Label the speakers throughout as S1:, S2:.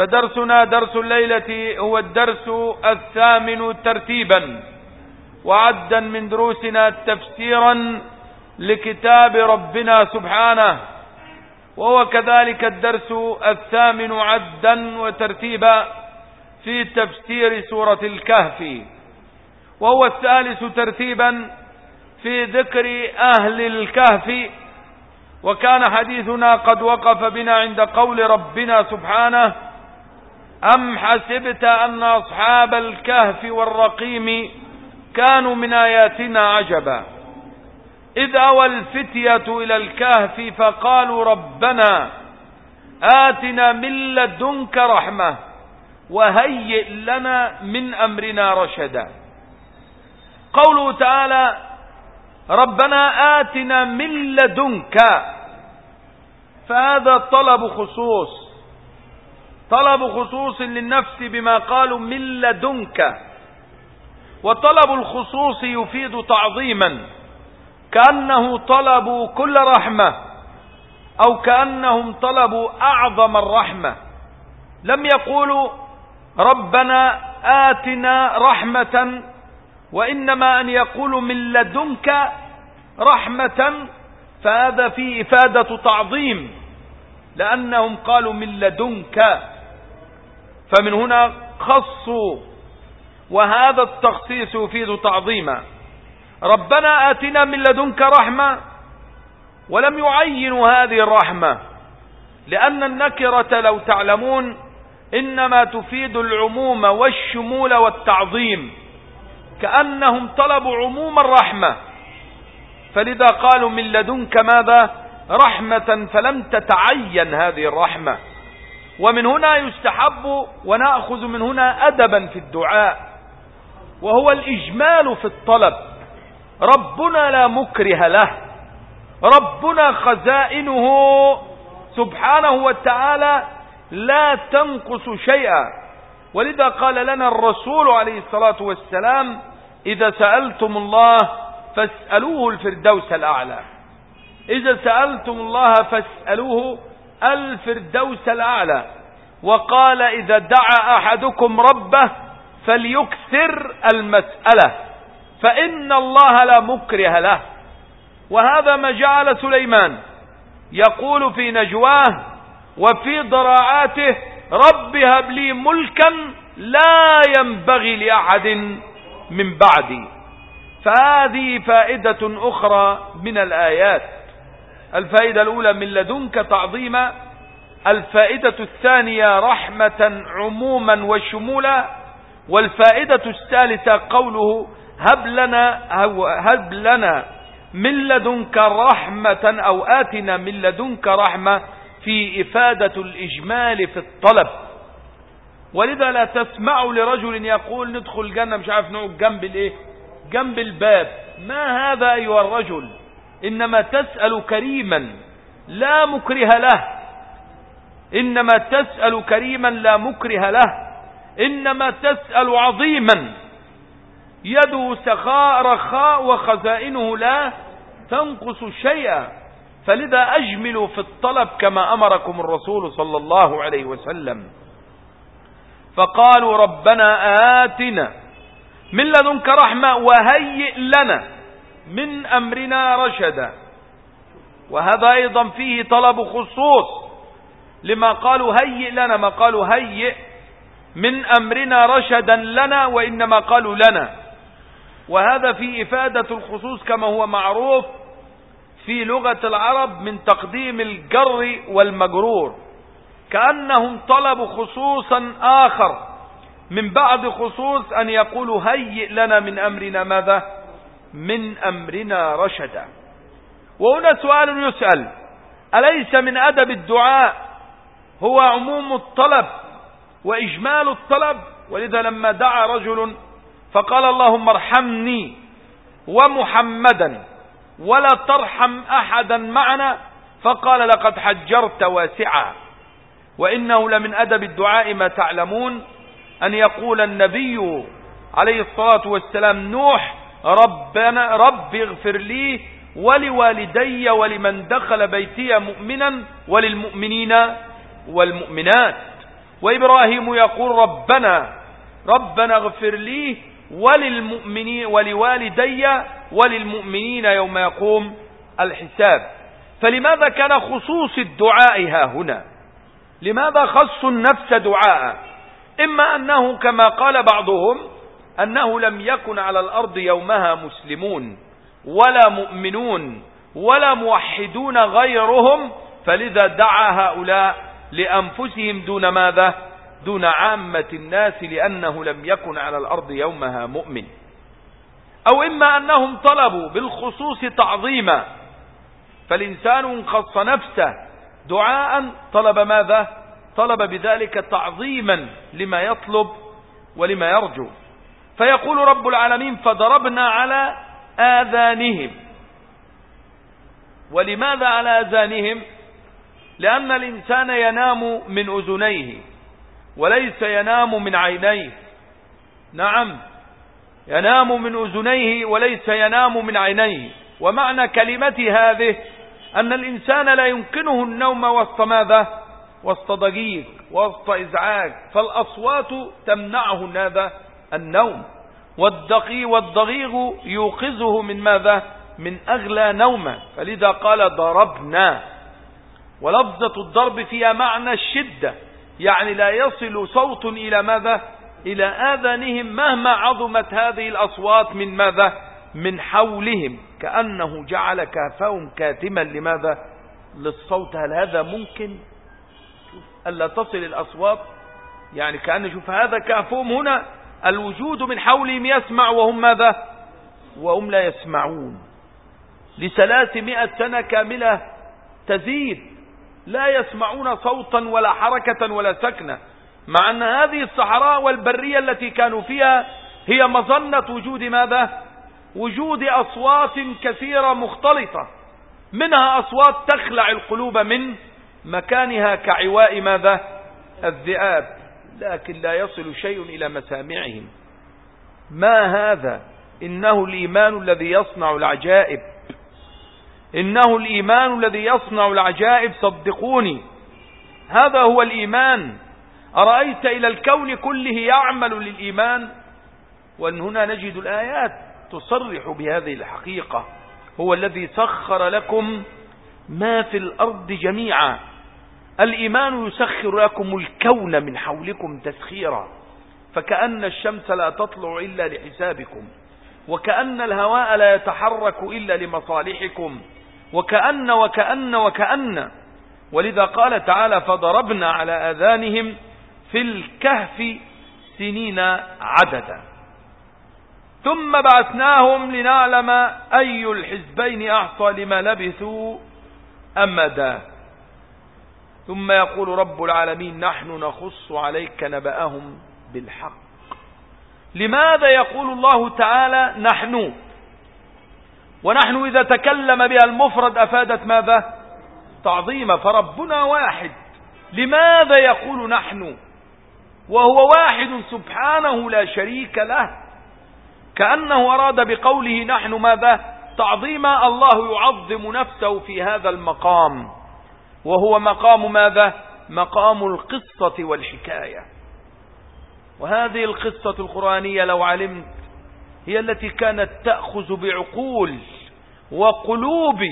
S1: فدرسنا درس الليلة هو الدرس الثامن ترتيبا. وعدا من دروسنا تفسيرا لكتاب ربنا سبحانه. وهو كذلك الدرس الثامن عدا وترتيبا في تفسير سورة الكهف. وهو الثالث ترتيبا في ذكر أهل الكهف. وكان حديثنا قد وقف بنا عند قول ربنا سبحانه أم حسبت أن أصحاب الكهف والرقيم كانوا من آياتنا عجبا؟ إذ أوى الفتية إلى الكهف فقالوا ربنا آتنا من لدنك رحمة وهيئ لنا من أمرنا رشدا. قوله تعالى ربنا آتنا من لدنك فهذا طلب خصوص. طلب خصوص للنفس بما قالوا من لدنك. وطلب الخصوص يفيد تعظيما. كأنه طلبوا كل رحمة أو كأنهم طلبوا أعظم الرحمة. لم يقولوا ربنا آتنا رحمة وإنما أن يقولوا من لدنك رحمة فهذا فيه إفادة تعظيم. لأنهم قالوا من لدنك. فمن هنا خصوا وهذا التخصيص يفيد تعظيما. ربنا آتنا من لدنك رحمة ولم يعينوا هذه الرحمة لأن النكرة لو تعلمون إنما تفيد العموم والشمول والتعظيم كأنهم طلبوا عموم الرحمة. فلذا قالوا من لدنك ماذا؟ رحمة فلم تتعين هذه الرحمة. ومن هنا يستحب ونأخذ من هنا أدبا في الدعاء وهو الإجمال في الطلب. ربنا لا مكره له. ربنا خزائنه سبحانه وتعالى لا تنقص شيئا. ولذا قال لنا الرسول عليه الصلاة والسلام إذا سألتم الله فاسألوه الفردوس الأعلى. إذا سألتم الله فاسألوه الفردوس الأعلى. وقال إذا دعا أحدكم ربه فليكثر المسألة فإن الله لا مكره له. وهذا ما جعل سليمان يقول في نجواه وفي ضراعاته رب هب لي ملكا لا ينبغي لأحد من بعدي. فهذه فائدة أخرى من الآيات. الفائدة الأولى من لدنك تعظيما الفائدة الثانية رحمة عموما وشمولا والفائدة الثالثة قوله هب لنا هب لنا من لدنك رحمة أو آتنا من لدنك رحمة في إفادة الإجمال في الطلب. ولذا لا تسمعوا لرجل يقول ندخل الجنة مش عارف نقعد جنب الإيه؟ جنب الباب. ما هذا أيها الرجل؟ إنما تسأل كريما لا مكره له. إنما تسأل كريما لا مكره له. إنما تسأل عظيما. يده سخاء رخاء وخزائنه لا تنقص شيئا. فلذا أجملوا في الطلب كما أمركم الرسول صلى الله عليه وسلم. فقالوا ربنا آتنا من لدنك رحمة وهيئ لنا. من أمرنا رشدا. وهذا أيضا فيه طلب خصوص لما قالوا هيئ لنا ما قالوا هيئ من أمرنا رشدا لنا وإنما قالوا لنا. وهذا في إفادة الخصوص كما هو معروف في لغة العرب من تقديم الجر والمجرور. كأنهم طلبوا خصوصا آخر. من بعد خصوص أن يقولوا هيئ لنا من أمرنا ماذا؟ من أمرنا رشدا. وهنا سؤال يسأل أليس من أدب الدعاء هو عموم الطلب وإجمال الطلب؟ ولذا لما دعا رجل فقال اللهم ارحمني ومحمدا ولا ترحم أحدا معنا فقال لقد حجرت واسعا. وإنه لمن أدب الدعاء ما تعلمون أن يقول النبي عليه الصلاة والسلام نوح ربنا رب اغفر لي ولوالدي ولمن دخل بيتي مؤمنا وللمؤمنين والمؤمنات. وإبراهيم يقول ربنا ربنا اغفر لي وللمؤمنين ولوالدي وللمؤمنين يوم يقوم الحساب. فلماذا كان خصوص الدعاء ها هنا؟ لماذا خصوا النفس دعاء؟ إما أنه كما قال بعضهم أنه لم يكن على الأرض يومها مسلمون ولا مؤمنون ولا موحدون غيرهم فلذا دعا هؤلاء لأنفسهم دون ماذا؟ دون عامة الناس لأنه لم يكن على الأرض يومها مؤمن. أو إما أنهم طلبوا بالخصوص تعظيما فالإنسان خص نفسه دعاء طلب ماذا؟ طلب بذلك تعظيما لما يطلب ولما يرجو. فيقول رب العالمين فضربنا على آذانهم. ولماذا على آذانهم؟ لأن الإنسان ينام من أذنيه وليس ينام من عينيه. نعم ينام من أذنيه وليس ينام من عينيه. ومعنى كلمة هذه أن الإنسان لا يمكنه النوم وسط ماذا؟ وسط ضجيج وسط إزعاج. فالأصوات تمنعه هذا النوم. والدقي والضغيغ يوقظه من ماذا؟ من أغلى نومة. فلذا قال ضربنا. ولفظة الضرب فيها معنى الشدة. يعني لا يصل صوت إلى ماذا؟ إلى آذانهم مهما عظمت هذه الأصوات من ماذا؟ من حولهم. كأنه جعل كافهم كاتما لماذا؟ للصوت. هل هذا ممكن؟ ألا تصل الأصوات؟ يعني كأن شوف هذا كافهم هنا. الوجود من حولهم يسمع وهم ماذا؟ وهم لا يسمعون. لثلاثمائة سنة كاملة تزيد. لا يسمعون صوتا ولا حركة ولا سكنة. مع أن هذه الصحراء والبرية التي كانوا فيها هي مظنة وجود ماذا؟ وجود أصوات كثيرة مختلطة. منها أصوات تخلع القلوب من مكانها كعواء ماذا؟ الذئاب. لكن لا يصل شيء إلى مسامعهم. ما هذا؟ إنه الإيمان الذي يصنع العجائب. إنه الإيمان الذي يصنع العجائب صدقوني. هذا هو الإيمان. أرأيت إلى الكون كله يعمل للإيمان؟ وأن هنا نجد الآيات تصرح بهذه الحقيقة. هو الذي سخر لكم ما في الأرض جميعا. الإيمان يسخر لكم الكون من حولكم تسخيرا فكأن الشمس لا تطلع إلا لحسابكم وكأن الهواء لا يتحرك إلا لمصالحكم وكأن وكأن وكأن. ولذا قال تعالى فضربنا على أذانهم في الكهف سنين عددا. ثم بعثناهم لنعلم أي الحزبين أحصى لما لبثوا أمدا ثم يقول رب العالمين نحن نخص عليك نبأهم بالحق. لماذا يقول الله تعالى نحن؟ ونحن إذا تكلم بها المفرد أفادت ماذا؟ تعظيم فربنا واحد. لماذا يقول نحن؟ وهو واحد سبحانه لا شريك له. كأنه أراد بقوله نحن ماذا؟ تعظيم الله يعظم نفسه في هذا المقام. وهو مقام ماذا؟ مقام القصة والحكاية. وهذه القصة القرآنية لو علمت هي التي كانت تأخذ بعقول وقلوب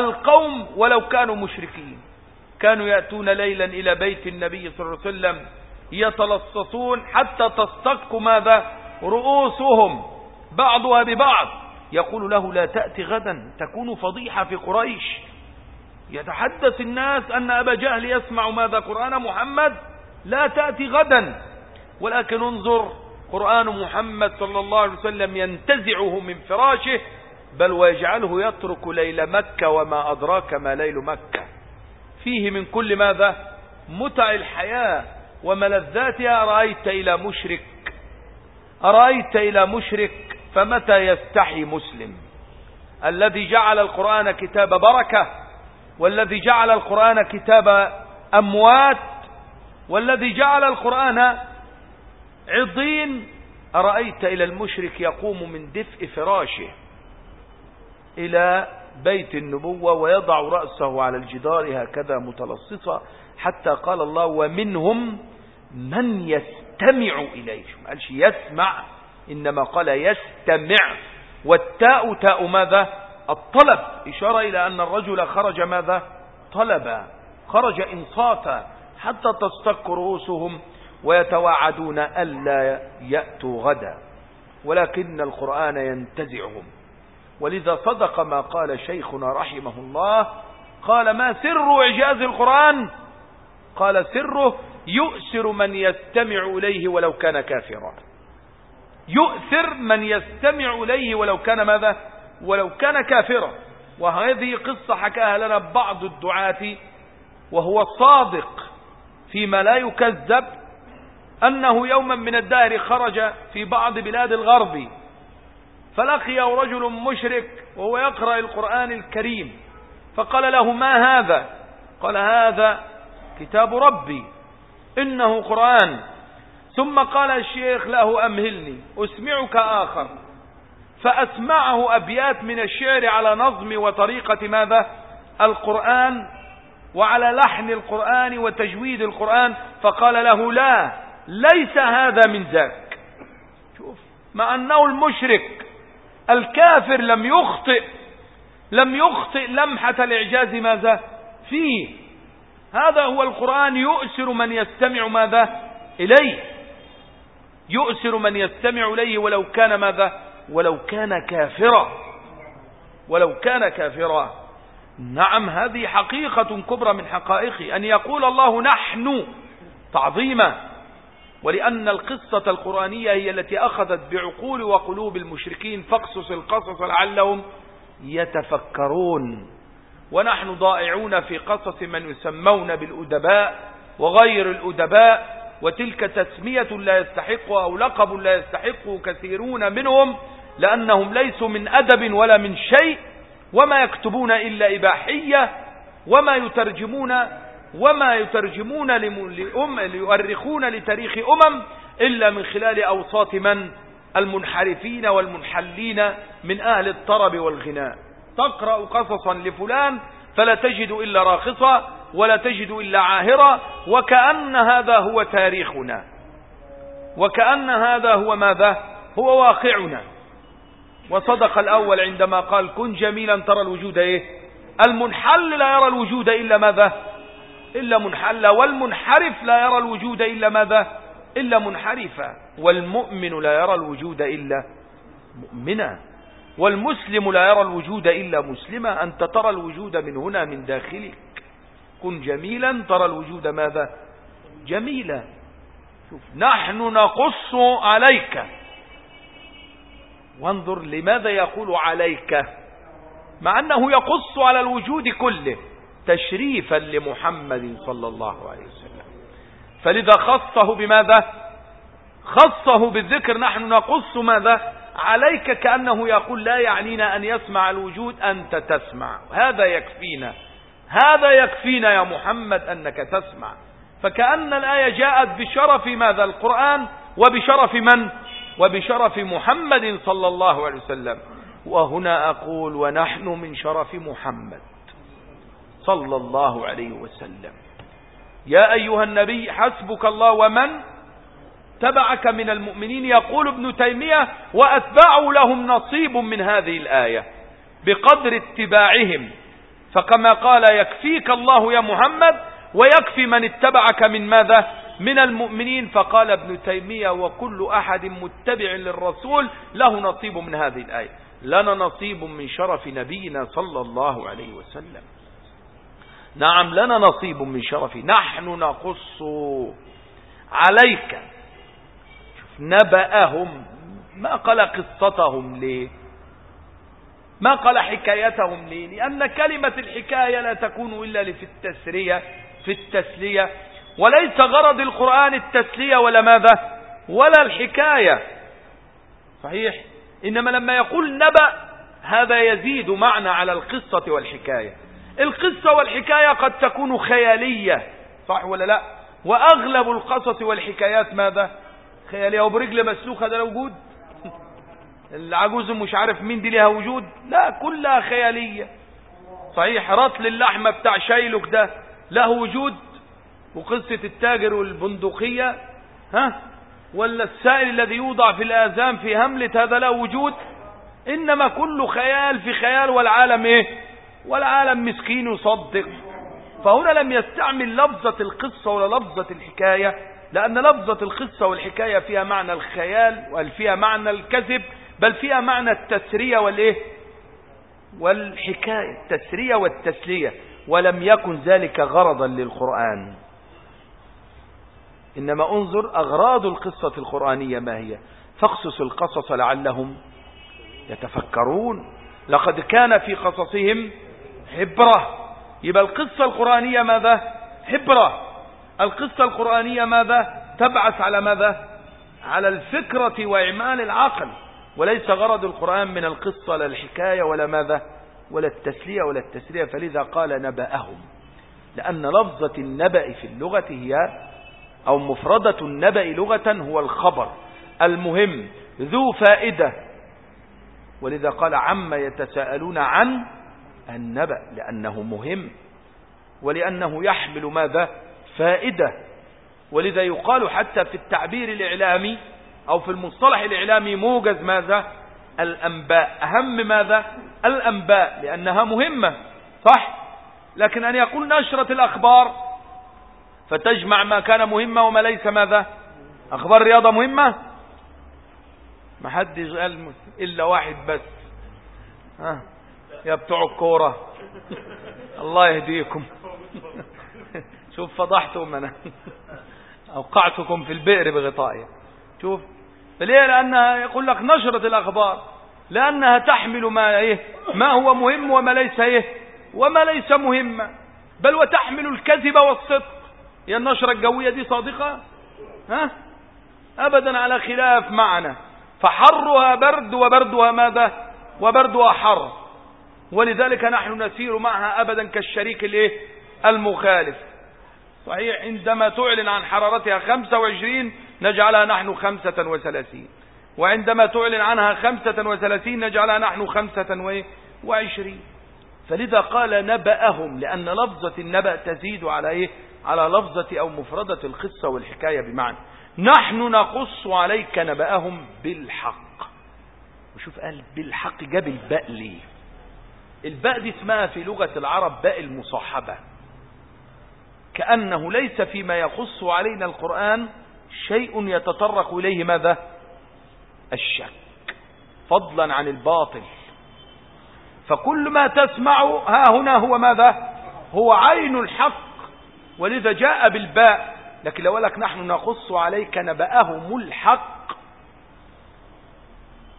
S1: القوم ولو كانوا مشركين. كانوا يأتون ليلا إلى بيت النبي صلى الله عليه وسلم يتلصصون حتى تصطك ماذا؟ رؤوسهم بعضها ببعض. يقول له لا تأتي غدا تكون فضيحة في قريش. يتحدث الناس أن أبا جهل يسمع ماذا قرآن محمد؟ لا تأتي غدا. ولكن انظر قرآن محمد صلى الله عليه وسلم ينتزعه من فراشه بل ويجعله يترك ليل مكة وما أدراك ما ليل مكة. فيه من كل ماذا؟ متع الحياة وملذاتها رأيت إلى مشرك؟ أرأيت إلى مشرك؟ فمتى يستحي مسلم؟ الذي جعل القرآن كتاب بركة والذي جعل القرآن كتاب أموات والذي جعل القرآن عضين. أرأيت إلى المشرك يقوم من دفء فراشه إلى بيت النبوة ويضع رأسه على الجدار هكذا متلصصا حتى قال الله ومنهم من يستمع إليه ما قالش يسمع إنما قال يستمع. والتاء تاء ماذا؟ الطلب إشارة إلى أن الرجل خرج ماذا؟ طلبا خرج إنصاتا حتى تصطك رؤوسهم ويتواعدون ألا يأتوا غدا ولكن القرآن ينتزعهم. ولذا صدق ما قال شيخنا رحمه الله قال ما سر إعجاز القرآن؟ قال سره يؤسر من يستمع إليه ولو كان كافرا. يؤثر من يستمع إليه ولو كان ماذا؟ ولو كان كافرا. وهذه قصة حكاها لنا بعض الدعاة وهو صادق فيما لا يكذب أنه يوما من الدهر خرج في بعض بلاد الغرب فلقيه رجل مشرك وهو يقرأ القرآن الكريم فقال له ما هذا؟ قال هذا كتاب ربي إنه قرآن. ثم قال الشيخ له أمهلني أسمعك آخر. فأسمعه أبيات من الشعر على نظم وطريقة ماذا؟ القرآن وعلى لحن القرآن وتجويد القرآن فقال له لا ليس هذا من ذاك. شوف مع أنه المشرك الكافر لم يخطئ لم يخطئ لمحة الإعجاز ماذا؟ فيه. هذا هو القرآن يؤسر من يستمع ماذا؟ إليه. يؤسر من يستمع إليه ولو كان ماذا؟ ولو كان كافرا. ولو كان كافرا. نعم هذه حقيقة كبرى من حقائقه أن يقول الله نحن تعظيما. ولأن القصة القرآنية هي التي أخذت بعقول وقلوب المشركين فاقصص القصص لعلهم يتفكرون. ونحن ضائعون في قصص من يسمون بالأدباء وغير الأدباء وتلك تسمية لا يستحق أو لقب لا يستحق كثيرون منهم. لأنهم ليسوا من أدب ولا من شيء وما يكتبون إلا إباحية وما يترجمون وما يترجمون لأم ليؤرخون لتاريخ أمم إلا من خلال أوساط من؟ المنحرفين والمنحلين من أهل الطرب والغناء. تقرأ قصصا لفلان فلا تجد إلا راخصة ولا تجد إلا عاهرة وكأن هذا هو تاريخنا. وكأن هذا هو ماذا؟ هو واقعنا. وصدق الأول عندما قال كن جميلا ترى الوجود إيه؟ المنحل لا يرى الوجود إلا ماذا؟ إلا منحلا والمنحرف لا يرى الوجود إلا ماذا؟ إلا منحرفا والمؤمن لا يرى الوجود إلا مؤمنا والمسلم لا يرى الوجود إلا مسلما أنت ترى الوجود من هنا من داخلك. كن جميلا ترى الوجود ماذا؟ جميلا. شوف نحن نقص عليك. وانظر لماذا يقول عليك. مع أنه يقص على الوجود كله تشريفا لمحمد صلى الله عليه وسلم. فلذا خصه بماذا؟ خصه بالذكر. نحن نقص ماذا؟ عليك كأنه يقول لا يعنينا أن يسمع الوجود أنت تسمع. هذا يكفينا. هذا يكفينا يا محمد أنك تسمع. فكأن الآية جاءت بشرف ماذا؟ القرآن وبشرف من؟ وبشرف محمد صلى الله عليه وسلم. وهنا أقول ونحن من شرف محمد صلى الله عليه وسلم. يا أيها النبي حسبك الله ومن تبعك من المؤمنين يقول ابن تيمية وأتباعوا لهم نصيب من هذه الآية بقدر اتباعهم. فكما قال يكفيك الله يا محمد ويكفي من اتبعك من ماذا؟ من المؤمنين فقال ابن تيمية وكل أحد متبع للرسول له نصيب من هذه الآية. لنا نصيب من شرف نبينا صلى الله عليه وسلم. نعم لنا نصيب من شرف. نحن نقص عليك. نبأهم. ما قال قصتهم ليه ما قال حكايتهم ليه لأن كلمة الحكاية لا تكون إلا في التسرية في التسلية. وليس غرض القرآن التسلية ولا ماذا؟ ولا الحكاية. صحيح؟ إنما لما يقول نبأ هذا يزيد معنى على القصة والحكاية. القصة والحكاية قد تكون خيالية صح ولا لا؟ وأغلب القصص والحكايات ماذا؟ خيالية. وبرجل مسلوخة ده وجود؟ العجوز مش عارف مين دي لها وجود؟ لا كلها خيالية. صحيح رطل اللحمة بتاع شايلك ده له وجود؟ وقصة التاجر والبندقية ها؟ ولا السائل الذي يوضع في الآذان في هملة هذا له وجود؟ إنما كل خيال في خيال والعالم إيه؟ والعالم مسكين يصدق فهنا لم يستعمل لفظة القصة ولا لفظة الحكاية لأن لفظة القصة والحكاية فيها معنى الخيال وفيها معنى الكذب بل فيها معنى التسرية والإيه؟ والحكاية التسرية والتسلية. ولم يكن ذلك غرضا للقرآن. إنما انظر أغراض القصة القرآنية ما هي. فاقصص القصص لعلهم يتفكرون. لقد كان في قصصهم حبرة. يبقى القصة القرآنية ماذا؟ حبرة. القصة القرآنية ماذا؟ تبعث على ماذا؟ على الفكرة وإعمال العقل. وليس غرض القرآن من القصة لا الحكاية ولا ماذا؟ ولا التسلية ولا التسلية فلذا قال نبأهم. لأن لفظة النبأ في اللغة هي أو مفردة النبأ لغة هو الخبر. المهم ذو فائدة. ولذا قال عما يتساءلون عن النبأ لأنه مهم. ولأنه يحمل ماذا؟ فائدة. ولذا يقال حتى في التعبير الإعلامي أو في المصطلح الإعلامي موجز ماذا؟ الأنباء. أهم ماذا؟ الأنباء لأنها مهمة صح؟ لكن أن يقول نشرة الأخبار فتجمع ما كان مهمة وما ليس ماذا؟ أخبار رياضة مهمة؟ ما حدش قال إلا واحد بس. ها؟ يا بتوع الكورة. الله يهديكم. شوف فضحتم أنا. أوقعتكم في البئر بغطائي. شوف. فليه لأنها يقول لك نشرة الأخبار. لأنها تحمل ما إيه؟ ما هو مهم وما ليس إيه؟ وما ليس مهما بل وتحمل الكذب والصدق. هي النشرة الجوية دي صادقة؟ ها؟ أبدا على خلاف معنى. فحرها برد وبردها ماذا؟ وبردها حر. ولذلك نحن نسير معها أبدا كالشريك الإيه؟ المخالف. صحيح عندما تعلن عن حرارتها 25 نجعلها نحن 35 وعندما تعلن عنها 35 نجعلها نحن 25 فلذا قال نبأهم لأن لفظة النبأ تزيد على إيه؟ على لفظة أو مفردة القصة والحكاية بمعنى. نحن نقص عليك نبأهم بالحق. وشوف قال بالحق جاب الباء ليه؟ الباء دي اسمها في لغة العرب باء المصاحبة. كأنه ليس فيما يقص علينا القرآن شيء يتطرق إليه ماذا؟ الشك. فضلا عن الباطل. فكل ما تسمع ها هنا هو ماذا؟ هو عين الحق ولذا جاء بالباء. لكن لو لك نحن نقص عليك نبأهم الحق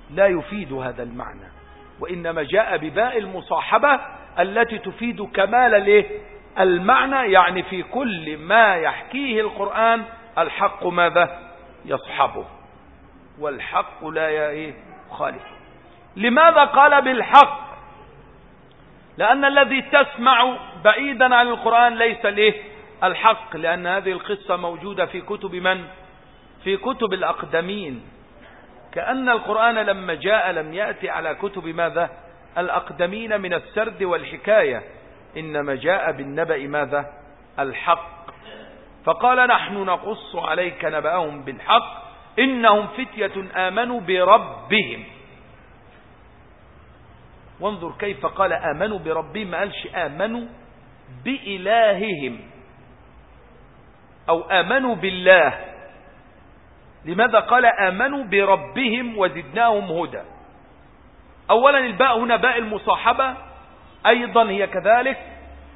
S1: لا يفيد هذا المعنى. وإنما جاء بباء المصاحبة التي تفيد كمال الايه؟ المعنى يعني في كل ما يحكيه القرآن الحق ماذا؟ يصحبه. والحق لا يخالف لماذا قال بالحق؟ لأن الذي تسمع بعيدا عن القرآن ليس له الحق لأن هذه القصة موجودة في كتب من؟ في كتب الأقدمين. كأن القرآن لما جاء لم يأتي على كتب ماذا؟ الأقدمين من السرد والحكاية. إنما جاء بالنبأ ماذا؟ الحق. فقال نحن نقص عليك نبأهم بالحق إنهم فتية آمنوا بربهم. وانظر كيف قال آمنوا بربهم ما قالش آمنوا بإلههم. أو آمنوا بالله. لماذا قال آمنوا بربهم وزدناهم هدى؟ أولا الباء هنا باء المصاحبة أيضا هي كذلك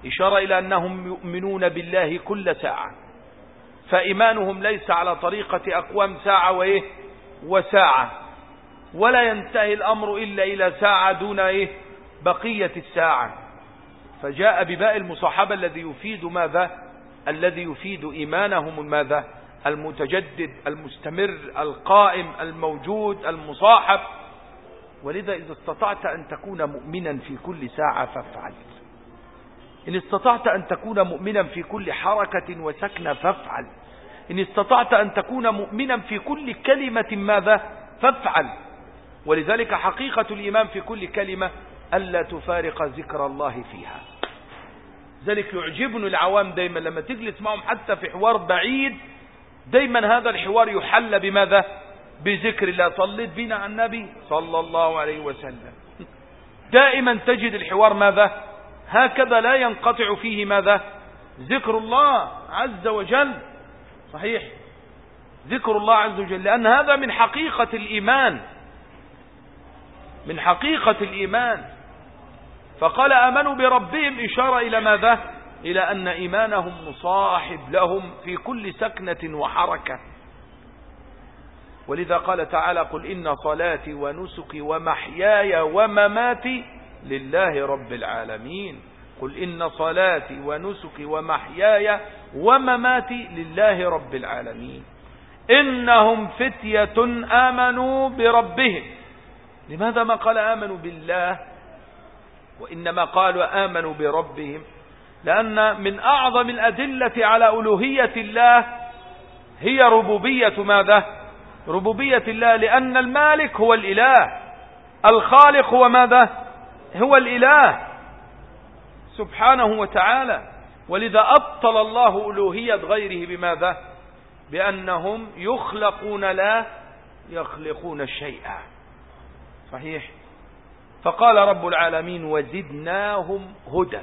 S1: إشارة إلى أنهم يؤمنون بالله كل ساعة. فإيمانهم ليس على طريقة أقوام ساعة وإيه؟ وساعة. ولا ينتهي الأمر إلا إلى ساعة دون إيه؟ بقية الساعة. فجاء بباء المصاحبة الذي يفيد ماذا؟ الذي يفيد إيمانهم ماذا؟ المتجدد المستمر القائم الموجود المصاحب. ولذا إذا استطعت أن تكون مؤمنا في كل ساعة فافعل. إن استطعت أن تكون مؤمنا في كل حركة وسكنة فافعل. إن استطعت أن تكون مؤمنا في كل كلمة ماذا؟ فافعل. ولذلك حقيقة الإيمان في كل كلمة ألا تفارق ذكر الله فيها. ذلك يعجبني العوام دايما لما تجلس معهم حتى في حوار بعيد دايما هذا الحوار يحل بماذا؟ بذكر الله. صليت بنا عن النبي صلى الله عليه وسلم. دائما تجد الحوار ماذا؟ هكذا لا ينقطع فيه ماذا؟ ذكر الله عز وجل. صحيح. ذكر الله عز وجل لأن هذا من حقيقة الإيمان. من حقيقة الإيمان. فقال آمنوا بربهم إشارة إلى ماذا؟ إلى أن إيمانهم مصاحب لهم في كل سكنة وحركة. ولذا قال تعالى قل إن صلاتي ونسكي ومحياي ومماتي لله رب العالمين. قل إن صلاتي ونسكي ومحياي ومماتي لله رب العالمين. إنهم فتية آمنوا بربهم. لماذا ما قال آمنوا بالله؟ وإنما قالوا آمنوا بربهم لأن من أعظم الأدلة على ألوهية الله هي ربوبية ماذا؟ ربوبية الله لأن المالك هو الإله الخالق هو ماذا؟ هو الإله سبحانه وتعالى. ولذا أبطل الله ألوهية غيره بماذا؟ بأنهم يخلقون لا يخلقون شيئا. صحيح؟ فقال رب العالمين وزدناهم هدى.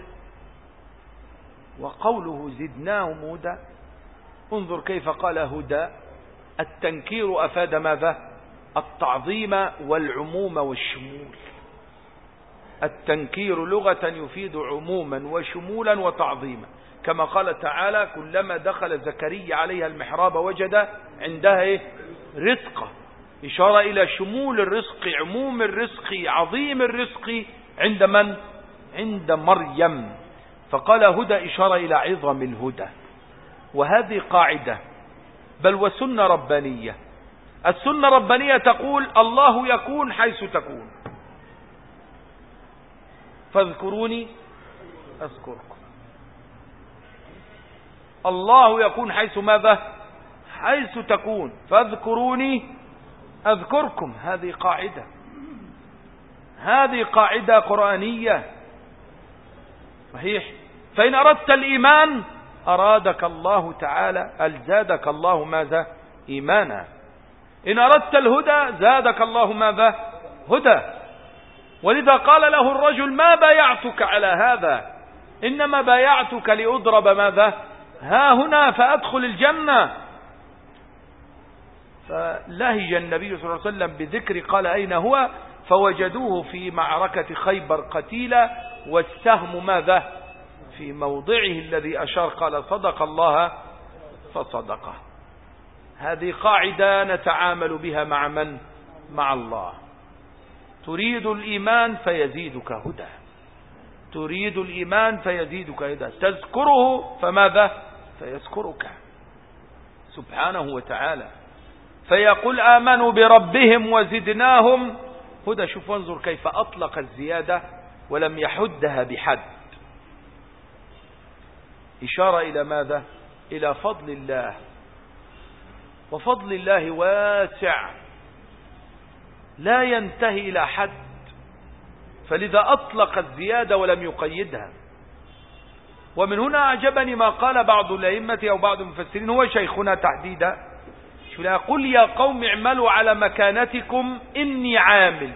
S1: وقوله زدناهم هدى انظر كيف قال هدى. التنكير أفاد ماذا؟ التعظيم والعموم والشمول. التنكير لغة يفيد عموما وشمولا وتعظيما. كما قال تعالى كلما دخل زكريا عليها المحراب وجد عندها إيه؟ رزقا. إشارة إلى شمول الرزق عموم الرزق عظيم الرزق عند من؟ عند مريم. فقال هدى إشارة إلى عظم الهدى. وهذه قاعدة. بل وسنة ربانية. السنة الربانية تقول الله يكون حيث تكون. فاذكروني. أذكركم. الله يكون حيث ماذا؟ حيث تكون. فاذكروني. أذكركم هذه قاعدة. هذه قاعدة قرآنية. صحيح؟ فإن أردت الإيمان أرادك الله تعالى ألزادك الله ماذا؟ إيمانا. إن أردت الهدى زادك الله ماذا؟ هدى. ولذا قال له الرجل ما بايعتك على هذا؟ إنما بايعتك لأضرب ماذا؟ ها هنا فأدخل الجنة. فلهج النبي صلى الله عليه وسلم بذكر قال أين هو؟ فوجدوه في معركة خيبر قتيلا والسهم ماذا؟ في موضعه الذي أشار قال صدق الله فصدقه. هذه قاعدة نتعامل بها مع من؟ مع الله. تريد الإيمان فيزيدك هدى. تريد الإيمان فيزيدك هدى. تذكره فماذا؟ فيذكرك. سبحانه وتعالى. فيقول آمنوا بربهم وزدناهم. هدى شوف وانظر كيف أطلق الزيادة ولم يحدها بحد. إشارة إلى ماذا؟ إلى فضل الله. وفضل الله واسع. لا ينتهي إلى حد. فلذا أطلق الزيادة ولم يقيدها. ومن هنا أعجبني ما قال بعض الأئمة أو بعض المفسرين. هو شيخنا تحديدا. شو قل يا قوم اعملوا على مكانتكم إني عامل.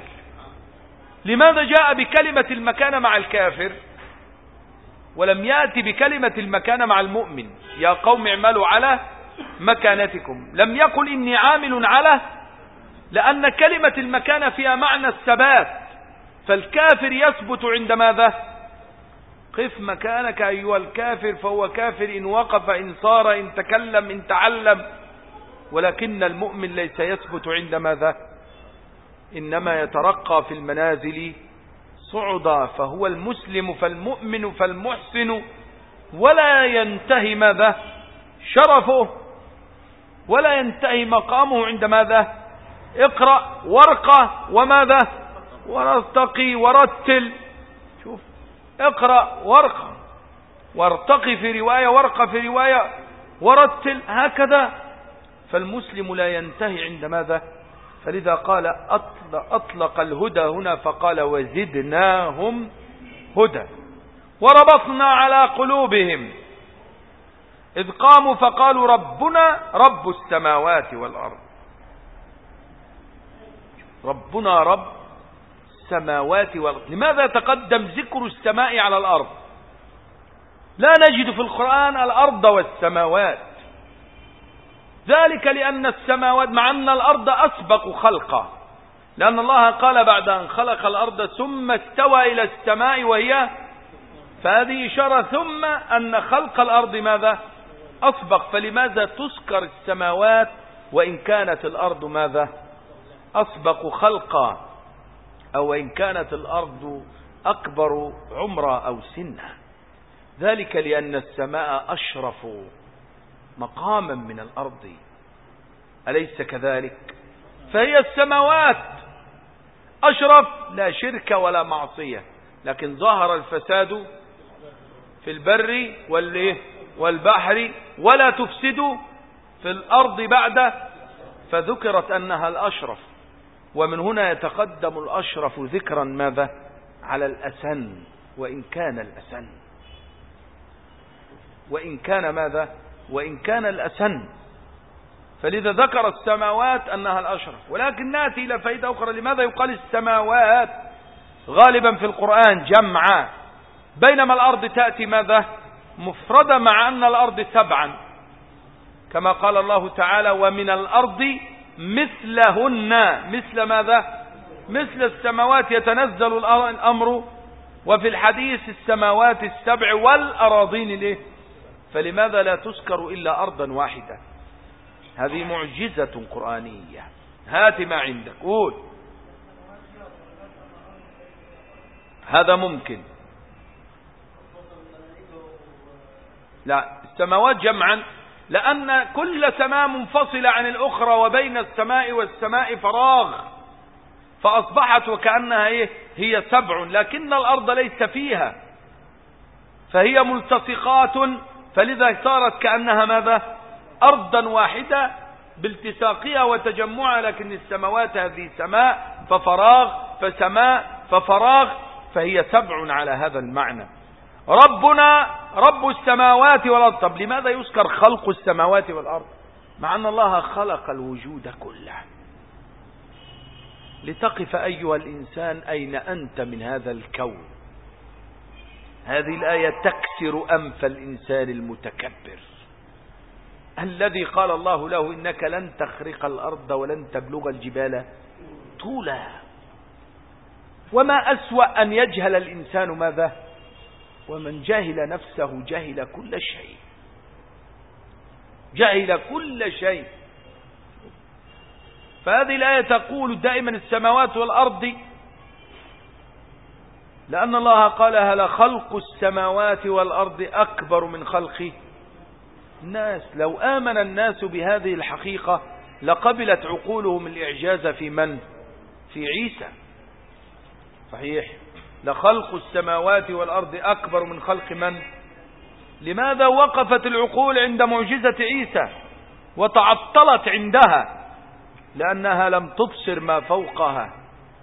S1: لماذا جاء بكلمة المكانة مع الكافر؟ ولم يأتي بكلمة المكانة مع المؤمن. يا قوم اعملوا على مكانتكم. لم يقل إني عامل على لأن كلمة المكانة فيها معنى الثبات. فالكافر يثبت عند ماذا؟ قف مكانك أيها الكافر فهو كافر. إن وقف إن صار إن تكلم إن تعلم. ولكن المؤمن ليس يثبت عند ماذا؟ إنما يترقى في المنازل صعدا فهو المسلم فالمؤمن فالمحسن ولا ينتهي ماذا؟ شرفه ولا ينتهي مقامه عند ماذا؟ اقرأ ورقة وماذا؟ ورتقي ورتل. شوف اقرأ ورقة وارتقي في رواية ورقة في رواية ورتل هكذا. فالمسلم لا ينتهي عند ماذا؟ فلذا قال أطلق الهدى هنا فقال وزدناهم هدى. وربطنا على قلوبهم. إذ قاموا فقالوا ربنا رب السماوات والأرض. ربنا رب السماوات والأرض. لماذا تقدم ذكر السماء على الأرض؟ لا نجد في القرآن الأرض والسماوات. ذلك لأن السماوات مع أن الأرض أسبق خلقا. لأن الله قال بعد أن خلق الأرض ثم استوى إلى السماء وهي فهذه إشارة. ثم أن خلق الأرض ماذا؟ أسبق. فلماذا تذكر السماوات وإن كانت الأرض ماذا؟ أسبق خلقا. أو إن كانت الأرض أكبر عمرا أو سنا ذلك لأن السماء أشرف مقاما من الأرض. أليس كذلك؟ فهي السماوات. أشرف لا شرك ولا معصية. لكن ظهر الفساد في البر والبحر ولا تفسدوا في الأرض بعد. فذكرت أنها الأشرف. ومن هنا يتقدم الأشرف ذكرا ماذا؟ على الأسن. وإن كان الأسن. وإن كان ماذا؟ وإن كان الأسن فلذا ذكر السماوات أنها الأشرف. ولكن نأتي إلى فائدة أخرى لماذا يقال السماوات غالبا في القرآن جمعا؟ بينما الأرض تأتي ماذا؟ مفردة مع أن الأرض سبعا. كما قال الله تعالى ومن الأرض مثلهن. مثل ماذا؟ مثل السماوات. يتنزل الأمر وفي الحديث السماوات السبع والأراضين له فلماذا لا تذكر إلا أرضا واحدة؟ هذه معجزة قرآنية. هات ما عندك. قول. هذا ممكن. لا السماوات جمعا. لأن كل سماء منفصلة عن الأخرى وبين السماء والسماء فراغ. فأصبحت وكأنها إيه؟ هي سبع لكن الأرض ليس فيها. فهي ملتصقات فلذا صارت كأنها ماذا؟ أرضا واحدة بالتساقها وتجمعها لكن السماوات هذه سماء ففراغ فسماء ففراغ فهي سبع على هذا المعنى. ربنا رب السماوات والأرض. طب لماذا يذكر خلق السماوات والأرض؟ مع أن الله خلق الوجود كله. لتقف أيها الإنسان أين أنت من هذا الكون؟ هذه الآية تكسر أنف الإنسان المتكبر. الذي قال الله له إنك لن تخرق الأرض ولن تبلغ الجبال طولا. وما أسوأ أن يجهل الإنسان ماذا؟ ومن جهل نفسه جهل كل شيء. جهل كل شيء. فهذه الآية تقول دائما السماوات والأرض لأن الله قالها لخلق السماوات والأرض أكبر من خلق الناس لو آمن الناس بهذه الحقيقة لقبلت عقولهم الإعجاز في من؟ في عيسى. صحيح. لخلق السماوات والأرض أكبر من خلق من؟ لماذا وقفت العقول عند معجزة عيسى وتعطلت عندها؟ لأنها لم تبصر ما فوقها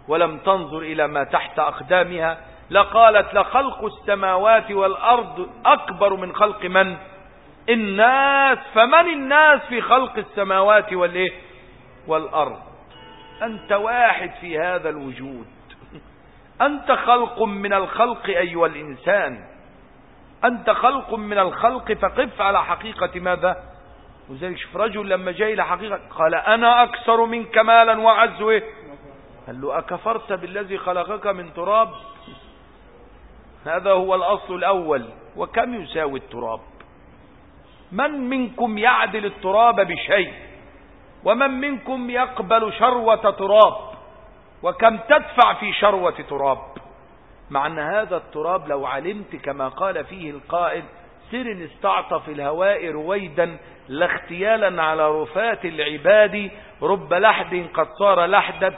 S1: ولم تنظر إلى ما تحت أقدامها لقالت لخلق السماوات والأرض أكبر من خلق من؟ الناس. فمن الناس في خلق السماوات والإيه؟ والأرض؟ أنت واحد في هذا الوجود. أنت خلق من الخلق أيها الإنسان. أنت خلق من الخلق فقف على حقيقة ماذا؟ وذلك شوف رجل لما جاء إلى حقيقة قال أنا أكثر منك مالا وعز قال له أكفرت بالذي خلقك من تراب؟ هذا هو الأصل الأول. وكم يساوي التراب؟ من منكم يعدل التراب بشيء؟ ومن منكم يقبل شروة تراب؟ وكم تدفع في شروة تراب؟ مع أن هذا التراب لو علمت كما قال فيه القائد سر استعطف الهواء رويدا لا اختيالا على رفات العباد. رب لحد قد صار لحدا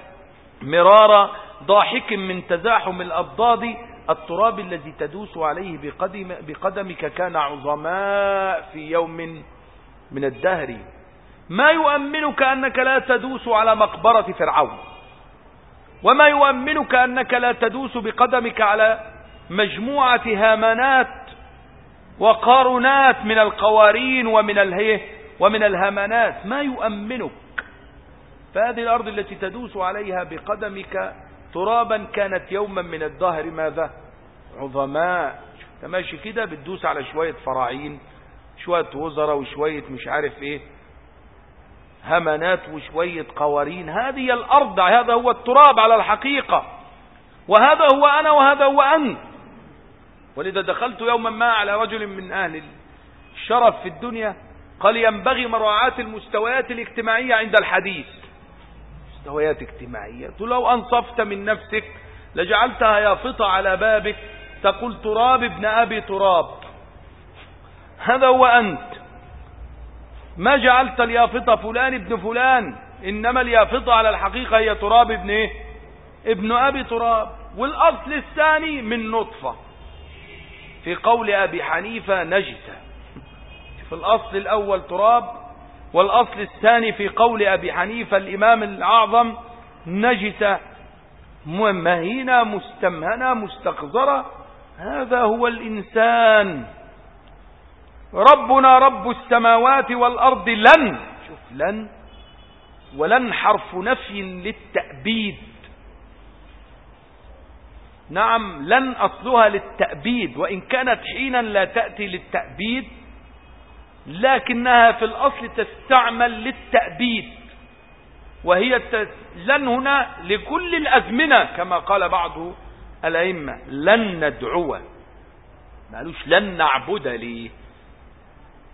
S1: مرارا ضاحك من تزاحم الأبضاد. التراب الذي تدوس عليه بقدم بقدمك كان عظماء في يوم من الدهر. ما يؤمنك أنك لا تدوس على مقبرة فرعون. وما يؤمنك أنك لا تدوس بقدمك على مجموعة هامانات وقارنات من القوارين ومن الهيه ومن الهامانات ما يؤمنك. فهذه الأرض التي تدوس عليها بقدمك ترابا كانت يوما من الدهر ماذا؟ عظماء. تماشي كده بتدوس على شوية فراعين شوية وزراء وشوية مش عارف إيه همنات وشوية قوارين. هذه الأرض هذا هو التراب على الحقيقة. وهذا هو أنا وهذا هو أنت. ولذا دخلت يوما ما على رجل من أهل الشرف في الدنيا قال ينبغي مراعاة المستويات الاجتماعية عند الحديث. مستويات اجتماعية. لو أنصفت من نفسك لجعلتها يافطة على بابك تقول تراب ابن أبي تراب. هذا هو أنت. ما جعلت اليافطة فلان ابن فلان إنما اليافطة على الحقيقة هي تراب ابن إيه؟ ابن أبي تراب. والأصل الثاني من نطفة. في قول أبي حنيفة نجسة في الأصل الأول تراب والأصل الثاني في قول أبي حنيفة الإمام الأعظم نجسة مهينة مستمهنة مستقذرة هذا هو الإنسان. ربنا رب السماوات والأرض لن شوف لن ولن حرف نفي للتأبيد. نعم لن أصلها للتأبيد وإن كانت حينا لا تأتي للتأبيد. لكنها في الأصل تستعمل للتأبيد وهي لن هنا لكل الأزمنة كما قال بعض الأئمة لن ندعو. ما قالوش لن نعبد ليه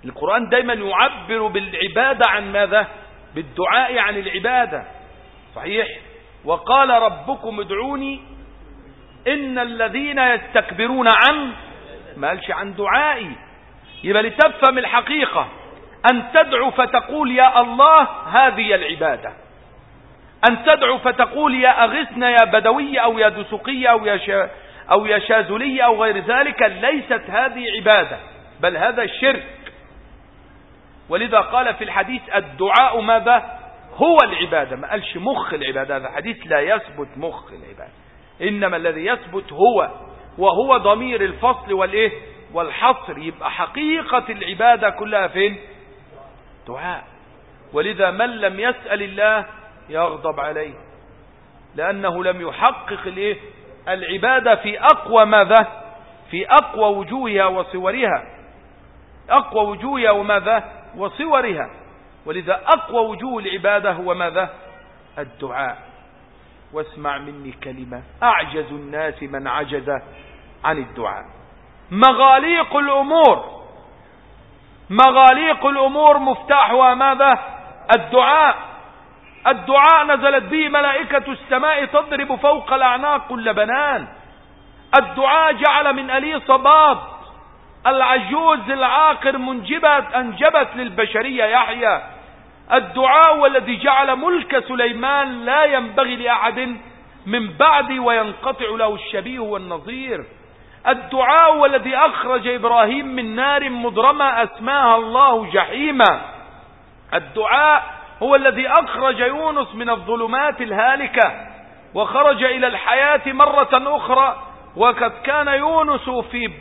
S1: القرآن دايما يعبر بالعبادة عن ماذا؟ بالدعاء عن العبادة. صحيح؟ وقال ربكم ادعوني إن الذين يستكبرون عن ما قالش عن دعائي. يبقى لتفهم الحقيقة. أن تدعو فتقول يا الله هذه العبادة. أن تدعو فتقول يا أغثنا يا بدوي أو يا دسقي أو يا, شا أو يا شاذلي أو غير ذلك ليست هذه عبادة بل هذا شرك. ولذا قال في الحديث الدعاء ماذا؟ هو العبادة. ما قالش مخ العبادة. هذا حديث لا يثبت مخ العبادة. إنما الذي يثبت هو وهو ضمير الفصل والإيه؟ والحصر يبقى حقيقة العبادة كلها فين؟ دعاء. ولذا من لم يسأل الله يغضب عليه. لأنه لم يحقق الإيه؟ العبادة في أقوى ماذا؟ في أقوى وجوهها وصورها. أقوى وجوهها وماذا؟ وصورها. ولذا أقوى وجوه العبادة هو ماذا؟ الدعاء. واسمع مني كلمة. أعجز الناس من عجز عن الدعاء. مغاليق الأمور. مغاليق الأمور مفتاحها ماذا الدعاء. الدعاء نزلت به ملائكة السماء تضرب فوق الأعناق كل بنان. الدعاء جعل من ألي صباب. العجوز العاقر منجبت أنجبت للبشرية يحيى. الدعاء والذي جعل ملك سليمان لا ينبغي لأحد من بعد وينقطع له الشبيه والنظير. الدعاء والذي أخرج إبراهيم من نار مضرمة أسماها الله جحيما. الدعاء هو الذي أخرج يونس من الظلمات الهالكة وخرج إلى الحياة مرة أخرى وقد كان يونس في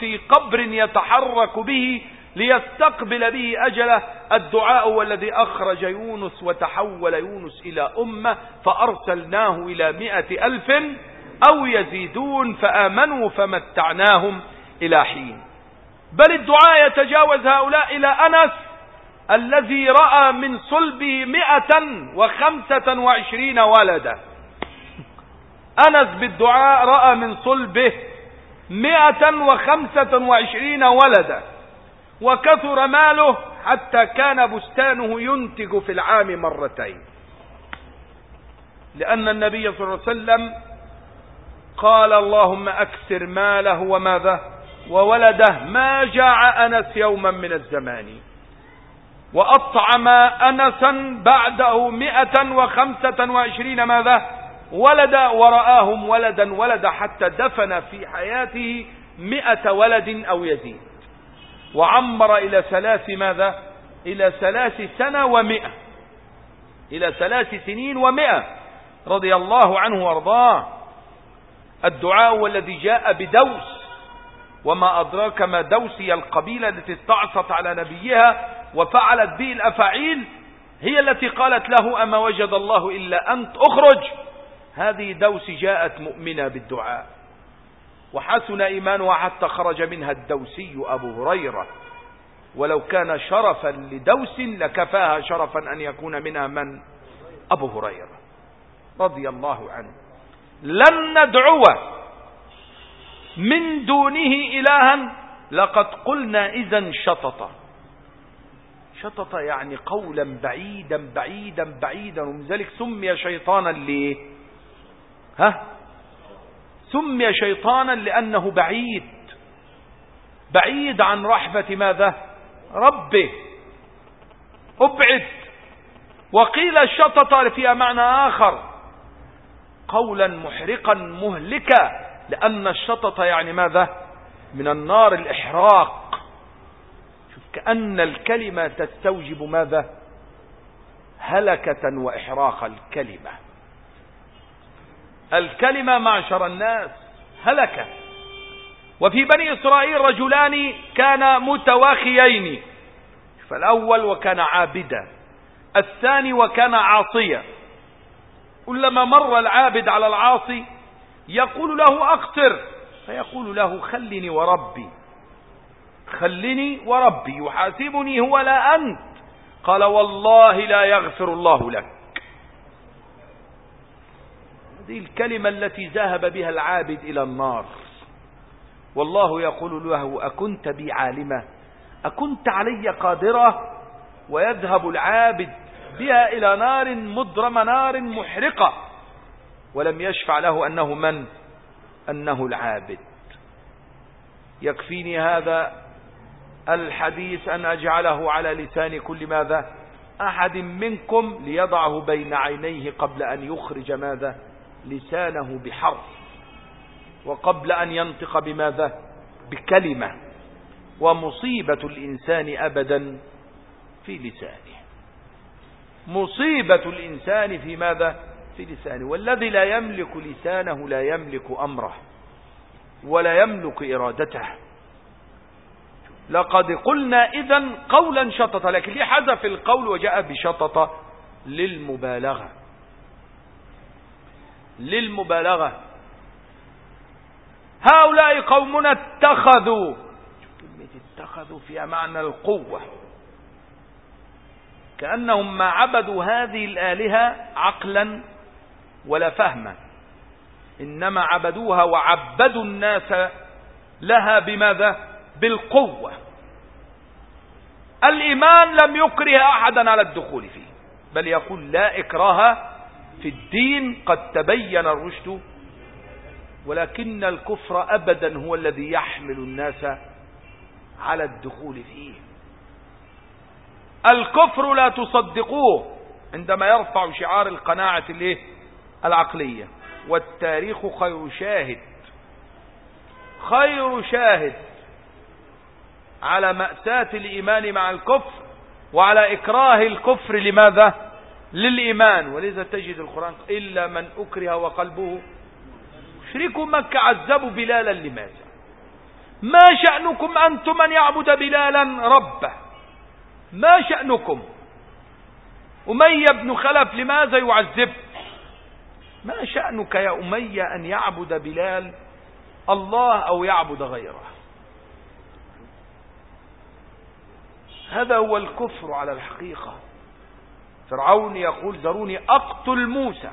S1: في قبر يتحرك به ليستقبل به أجله. الدعاء هو الذي أخرج يونس وتحول يونس إلى أمة فأرسلناه إلى مئة ألف أو يزيدون فآمنوا فمتعناهم إلى حين. بل الدعاء يتجاوز هؤلاء إلى أنس الذي رأى من صلبه مئة وخمسة وعشرين ولدا. أنس بالدعاء رأى من صلبه مئة وخمسة وعشرين ولدا وكثر ماله حتى كان بستانه ينتج في العام مرتين. لأن النبي صلى الله عليه وسلم قال اللهم أكثر ماله وماذا وولده ما جاع أنس يوما من الزمان وأطعم أنسا بعده مئة وخمسة وعشرين ماذا ولد ورآهم ولدا ولد حتى دفن في حياته مئة ولد أو يزيد وعمر إلى ثلاث ماذا إلى ثلاث سنة ومئة إلى ثلاث سنين ومئة رضي الله عنه وأرضاه الدعاء هو الذي جاء بدوس. وما أدراك ما دوسي القبيلة التي استعصت على نبيها وفعلت به الأفاعيل. هي التي قالت له أما وجد الله إلا أنت أخرج. هذه دوس جاءت مؤمنة بالدعاء. وحسن إيمانها حتى خرج منها الدوسي أبو هريرة. ولو كان شرفا لدوس لكفاها شرفا أن يكون منها من؟ أبو هريرة. رضي الله عنه. لن ندعو من دونه إلها لقد قلنا إذا شطط. شطط يعني قولا بعيدا بعيدا بعيدا ومن ذلك سمي شيطانا ليه ها؟ سمي شيطانا لأنه بعيد. بعيد عن رحمة ماذا؟ ربه. أبعد. وقيل الشطط فيها معنى آخر. قولا محرقا مهلكا لأن الشطط يعني ماذا؟ من النار الإحراق. شوف كأن الكلمة تستوجب ماذا؟ هلكة وإحراق الكلمة. الكلمة معشر الناس هلكة. وفي بني إسرائيل رجلان كان متواخيين. فالأول وكان عابدا الثاني وكان عاصيا. كلما مر العابد على العاصي يقول له أقتر فيقول له خلني وربي. خلني وربي يحاسبني هو لا أنت. قال والله لا يغفر الله لك. هذه الكلمة التي ذهب بها العابد إلى النار. والله يقول له أكنت بي عالمة أكنت علي قادرة. ويذهب العابد بها إلى نار مضرم نار محرقة. ولم يشفع له أنه من؟ أنه العابد. يكفيني هذا الحديث أن أجعله على لسان كل ماذا؟ أحد منكم ليضعه بين عينيه قبل أن يخرج ماذا؟ لسانه بحرف. وقبل أن ينطق بماذا؟ بكلمة. ومصيبة الإنسان أبدا في لسانه. مصيبة الإنسان في ماذا؟ في لسانه. والذي لا يملك لسانه لا يملك أمره ولا يملك إرادته. لقد قلنا إذا قولا شطط لكن ليه حذف القول وجاء بشطط للمبالغة. للمبالغة. هؤلاء قومنا اتخذوا كلمة اتخذوا فيها معنى القوة. كأنهم ما عبدوا هذه الآلهة عقلا ولا فهما. إنما عبدوها وعبدوا الناس لها بماذا؟ بالقوة. الإيمان لم يكره أحدا على الدخول فيه بل يقول لا إكراه في الدين قد تبين الرشد ولكن الكفر أبدا هو الذي يحمل الناس على الدخول فيه. الكفر لا تصدقوه عندما يرفع شعار القناعة العقلية. والتاريخ خير شاهد. خير شاهد على مأساة الإيمان مع الكفر وعلى إكراه الكفر. لماذا؟ للإيمان. ولذا تجد القرآن إلا من أكره وقلبه مشركو مكة عذبوا بلالا. لماذا؟ ما شأنكم أنتم أن يعبد بلالا؟ ربه. ما شأنكم؟ أمية بن خلف لماذا يعذب؟ ما شأنك يا أمية أن يعبد بلال الله أو يعبد غيره؟ هذا هو الكفر على الحقيقة. فرعون يقول ذروني أقتل موسى.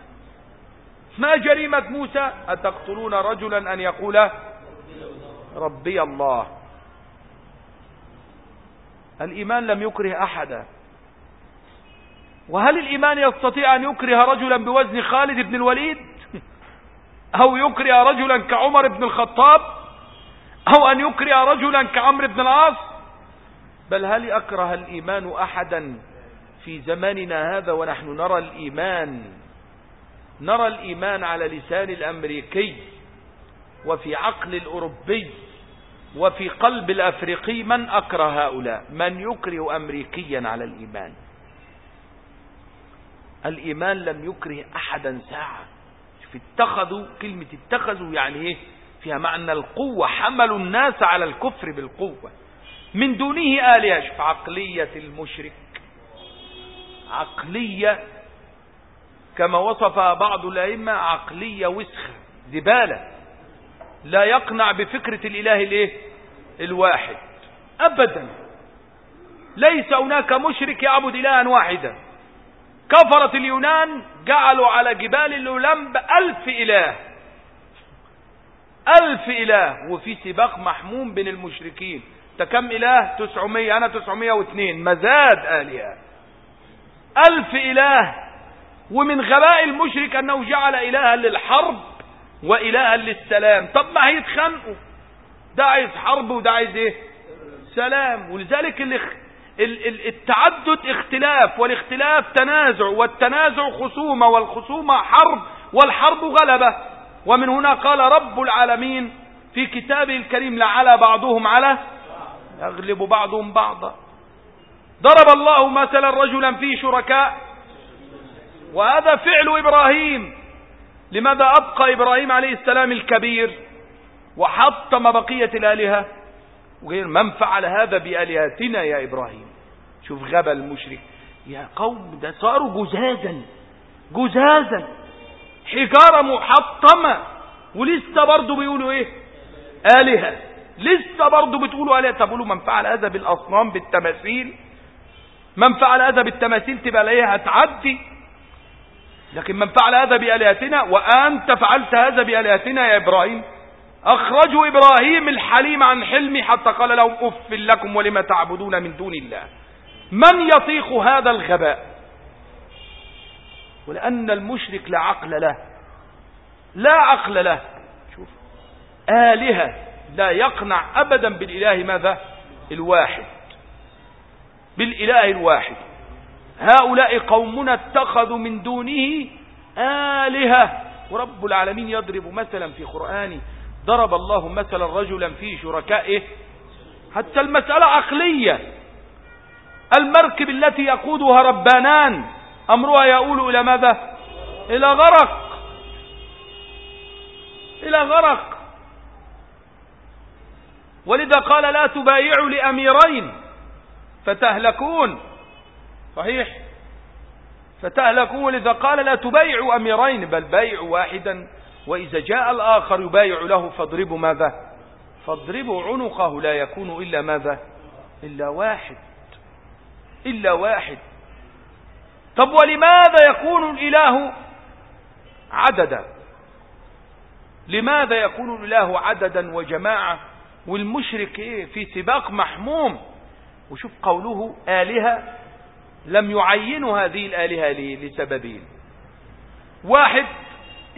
S1: ما جريمة موسى؟ أتقتلون رجلا أن يقول ربي الله. الإيمان لم يكره أحدا. وهل الإيمان يستطيع أن يكره رجلا بوزن خالد بن الوليد؟ أو يكره رجلا كعمر بن الخطاب؟ أو أن يكره رجلا كعمر بن العاص؟ بل هل أكره الإيمان أحدا في زماننا هذا ونحن نرى الإيمان؟ نرى الإيمان على لسان الأمريكي وفي عقل الأوروبي. وفي قلب الأفريقي من أكره هؤلاء؟ من يكره أمريكيا على الإيمان. الإيمان لم يكره أحدا ساعة. اتخذوا كلمة اتخذوا يعني إيه؟ فيها معنى القوة. حملوا الناس على الكفر بالقوة. من دونه آلهة. شوف عقلية المشرك. عقلية كما وصفها بعض الأئمة عقلية وسخة زبالة. لا يقنع بفكرة الإله الإيه؟ الواحد. أبدا. ليس هناك مشرك يعبد إلها واحدا. كفرت اليونان جعلوا على جبال الأولمب ألف إله. ألف إله. وفي سباق محموم بين المشركين. كم إله؟ تسعمية. أنا تسعمية واثنين. مزاد آلهة. ألف إله. ومن غباء المشرك أنه جعل إلها للحرب وإلها للسلام. طب ما هيتخانقوا ده عايز حرب وده عايز إيه؟ سلام. ولذلك التعدد اختلاف والاختلاف تنازع والتنازع خصومة والخصومة حرب والحرب غلبة. ومن هنا قال رب العالمين في كتابه الكريم لعلى بعضهم على يغلب بعضهم بعضا. ضرب الله مثلا رجلا فيه شركاء وهذا فعل إبراهيم. لماذا أبقى إبراهيم عليه السلام الكبير وحطم بقية الآلهة؟ وغير من فعل هذا بآلهتنا يا إبراهيم؟ شوف غبى المشرك. يا قوم ده صاروا جزازا جزازا حجارة محطمة ولسه برضه بيقولوا إيه؟ آلهة لسه برضه بتقولوا آلهة. طب من فعل هذا بالأصنام بالتماثيل؟ من فعل هذا بالتماثيل تبقى الايه هتعدي؟ لكن من فعل هذا بآلهتنا وأنت فعلت هذا بآلهتنا يا إبراهيم. أخرجوا إبراهيم الحليم عن حلمي حتى قال لهم أف لكم ولما تعبدون من دون الله. من يطيق هذا الغباء؟ ولأن المشرك لا عقل له. لا عقل له. شوف آلهة لا يقنع أبدا بالإله ماذا؟ الواحد. بالإله الواحد. هؤلاء قومنا اتخذوا من دونه آلهة. ورب العالمين يضرب مثلا في قرآنه ضرب الله مثلا رجلا في شركائه. حتى المسألة عقلية. المركب التي يقودها ربانان أمرها يؤول إلى ماذا؟ إلى غرق. إلى غرق. ولذا قال لا تبايعوا لأميرين فتهلكون. صحيح؟ فتهلكون ولذا قال لا تبايعوا أميرين بل بايعوا واحدا وإذا جاء الآخر يبايع له فاضربوا ماذا؟ فاضربوا عنقه لا يكون إلا ماذا؟ إلا واحد. إلا واحد. طب ولماذا يكون الإله عددا؟ لماذا يكون الإله عددا وجماعة؟ والمشرك إيه في سباق محموم. وشوف قوله آلهة لم يعينوا هذه الآلهة لسببين. واحد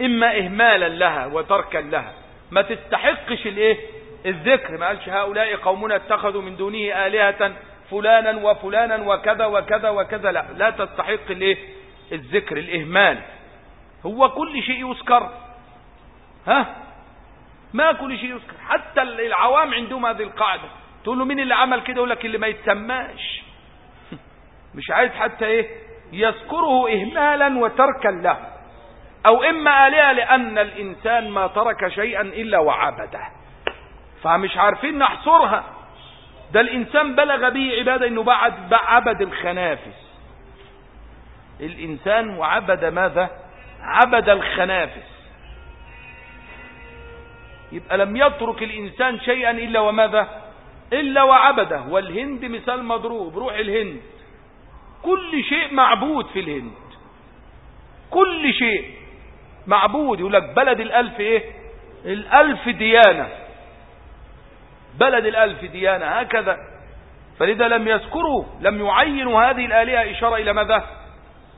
S1: إما إهمالا لها وتركا لها. ما تستحقش الإيه؟ الذكر. ما قالش هؤلاء قومنا اتخذوا من دونه آلهة فلانا وفلانا وكذا وكذا وكذا. لا لا تستحق الإيه؟ الذكر الإهمال. هو كل شيء يذكر. ها؟ ما كل شيء يذكر. حتى العوام عندهم هذه القاعدة. تقول له مين اللي عمل كده؟ يقول لك اللي ما يتسماش. مش عايز حتى إيه؟ يذكره اهمالا وتركا له. أو إما آلهة لأن الإنسان ما ترك شيئا إلا وعبده. فمش عارفين نحصرها. ده الإنسان بلغ به عبادة إنه بعد عبد الخنافس. الإنسان وعبد ماذا؟ عبد الخنافس. يبقى لم يترك الإنسان شيئا إلا وماذا؟ إلا وعبده. والهند مثال مضروب. روح الهند. كل شيء معبود في الهند. كل شيء معبود. يقول لك بلد الألف إيه؟ الألف ديانة. بلد الألف ديانة. هكذا. فلذا لم يذكروا لم يعينوا هذه الآلهة إشارة إلى ماذا؟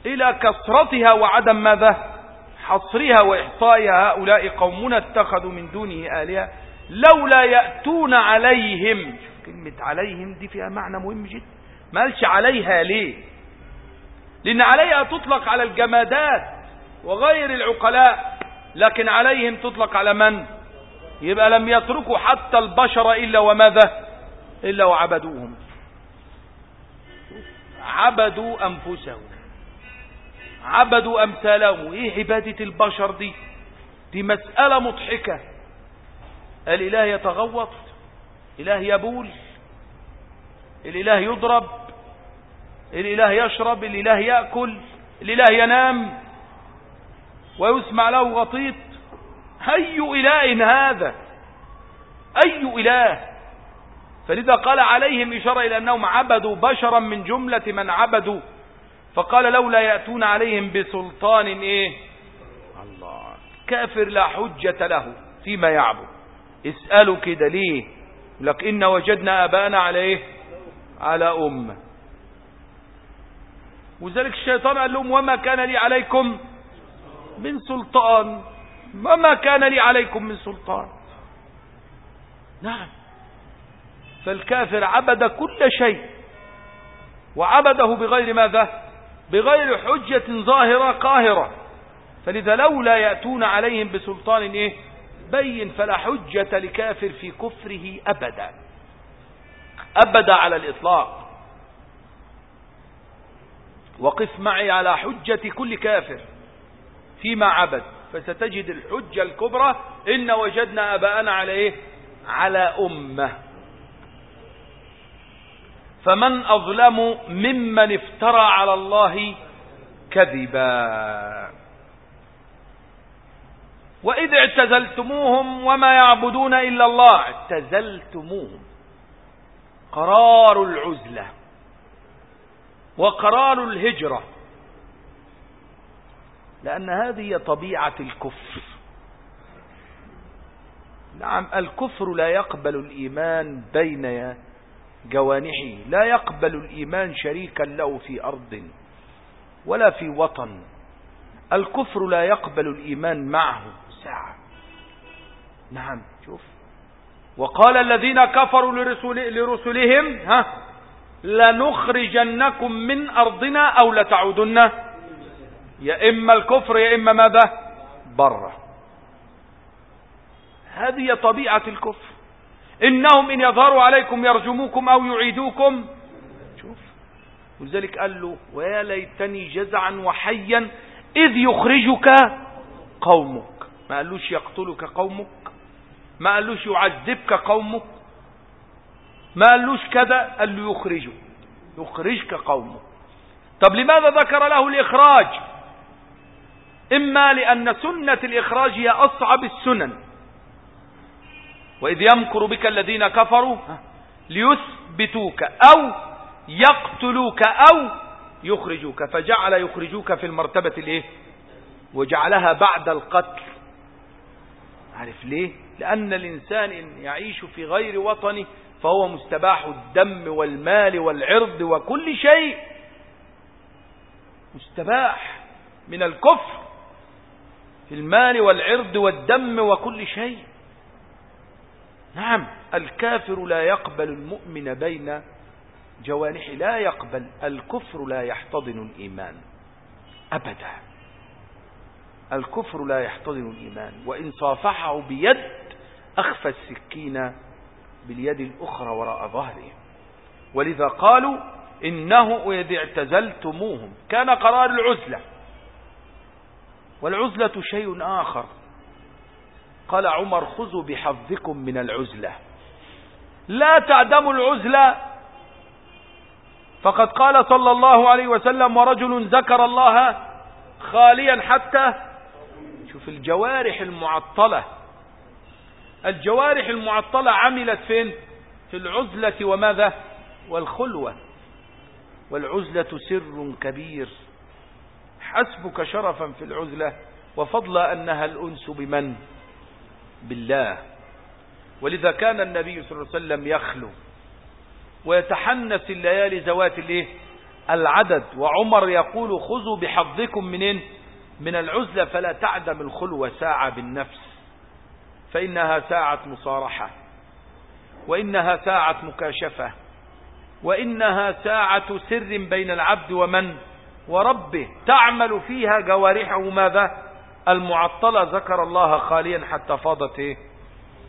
S1: إلى كثرتها وعدم ماذا؟ حصرها وإحصائها. هؤلاء قومنا اتخذوا من دونه آلهة لولا يأتون عليهم. كلمة عليهم دي فيها معنى مهم جدا. ما قالش عليها ليه؟ لأن عليها تطلق على الجمادات وغير العقلاء لكن عليهم تطلق على من؟ يبقى لم يتركوا حتى البشر إلا وماذا؟ إلا وعبدوهم. عبدوا أنفسهم. عبدوا أمثالهم. إيه عبادة البشر دي؟ دي مسألة مضحكة. الإله يتغوط إله يبول الإله يضرب الإله يشرب الإله يأكل الإله ينام ويسمع له غطيط أي إله هذا؟ أي إله؟ فلذا قال عليهم إشارة إلى أنهم عبدوا بشرا من جملة من عبدوا. فقال لولا يأتون عليهم بسلطان إيه؟ الله. كافر لا حجة له فيما يعبد. اسألوا كده ليه لك إن وجدنا أبانا على إيه على أمة. وذلك الشيطان قال لهم وما كان لي عليكم من سلطان. وما كان لي عليكم من سلطان. نعم. فالكافر عبد كل شيء وعبده بغير ماذا؟ بغير حجة ظاهرة قاهرة. فلذا لولا يأتون عليهم بسلطان إيه؟ بين فلا حجة لكافر في كفره أبدا. أبدا على الإطلاق. وقف معي على حجة كل كافر فيما عبد فستجد الحجة الكبرى إن وجدنا أباءنا على إيه على أمة. فمن أظلم ممن افترى على الله كذبا. وإذ اعتزلتموهم وما يعبدون إلا الله اعتزلتموهم. قرار العزلة. وقرار الهجرة. لأن هذه طبيعة الكفر. نعم الكفر لا يقبل الإيمان بين جوانحه لا يقبل الإيمان شريكا له في أرض ولا في وطن. الكفر لا يقبل الإيمان معه. ساعة. نعم شوف. وقال الذين كفروا لرسل لرسلهم ها؟ لنخرجنكم من أرضنا أو لتعودن. يا إما الكفر يا إما ماذا؟ بره هذه طبيعة الكفر. إنهم إن يظهروا عليكم يرجموكم أو يعيدوكم. شوف. ولذلك قال له ويا ليتني جزعا وحيا إذ يخرجك قومك. ما قالوش يقتلك قومك. ما قالوش يعذبك قومك. ما قالوش كذا قال له يخرجه. يخرجك قومه. طب لماذا ذكر له الإخراج؟ إما لأن سنة الإخراج هي أصعب السنن. وإذ يمكر بك الذين كفروا ليثبتوك أو يقتلوك أو يخرجوك. فجعل يخرجوك في المرتبة الإيه؟ وجعلها بعد القتل. عارف ليه؟ لأن الإنسان إن يعيش في غير وطنه فهو مستباح الدم والمال والعرض وكل شيء. مستباح من الكفر في المال والعرض والدم وكل شيء. نعم الكافر لا يقبل المؤمن بين جوانحه لا يقبل الكفر لا يحتضن الإيمان أبدا. الكفر لا يحتضن الإيمان وإن صافحه بيد أخفى السكين باليد الأخرى وراء ظهره ولذا قالوا إنه إذ اعتزلتموهم كان قرار العزلة. والعزلة شيء آخر. قال عمر خذوا بحظكم من العزلة. لا تعدموا العزلة. فقد قال صلى الله عليه وسلم ورجل ذكر الله خاليا حتى شوف الجوارح المعطلة. الجوارح المعطلة عملت فين؟ في العزلة وماذا؟ والخلوة. والعزلة سر كبير. حسبك شرفا في العزلة وفضل أنها الأنس بمن؟ بالله. ولذا كان النبي صلى الله عليه وسلم يخلو ويتحنس الليالي ذوات الايه؟ العدد. وعمر يقول خذوا بحظكم منين؟ من العزلة فلا تعدم الخلوة ساعة بالنفس. فإنها ساعة مصارحة وإنها ساعة مكاشفة وإنها ساعة سر بين العبد ومن وربه تعمل فيها جوارحه ماذا؟ المعطلة ذكر الله خاليا حتى فاضت؟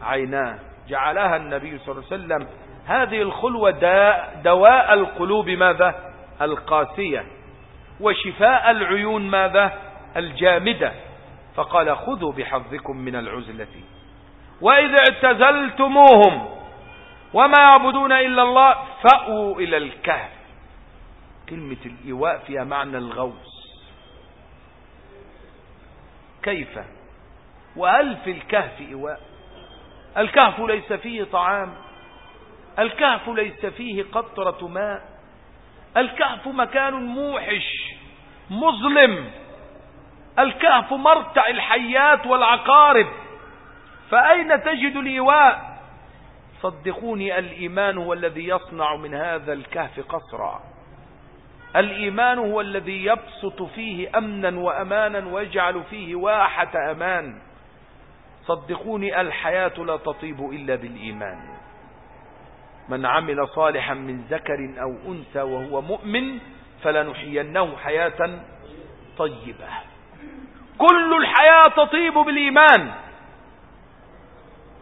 S1: عيناه جعلها النبي صلى الله عليه وسلم هذه الخلوة دواء القلوب ماذا؟ القاسية وشفاء العيون ماذا؟ الجامدة فقال خذوا بحظكم من العزلة. وإذا اعتزلتموهم وما يعبدون إلا الله فأووا إلى الكهف. كلمة الإيواء فيها معنى الغوص. كيف؟ وهل في الكهف إيواء. الكهف ليس فيه طعام. الكهف ليس فيه قطرة ماء. الكهف مكان موحش مظلم. الكهف مرتع الحيات والعقارب. فأين تجد الإيواء؟ صدقوني الإيمان هو الذي يصنع من هذا الكهف قصرا. الإيمان هو الذي يبسط فيه أمنا وأمانا ويجعل فيه واحة أمان. صدقوني الحياة لا تطيب إلا بالإيمان. من عمل صالحا من ذكر أو أنثى وهو مؤمن فلنحيينه حياة طيبة. كل الحياة تطيب بالإيمان.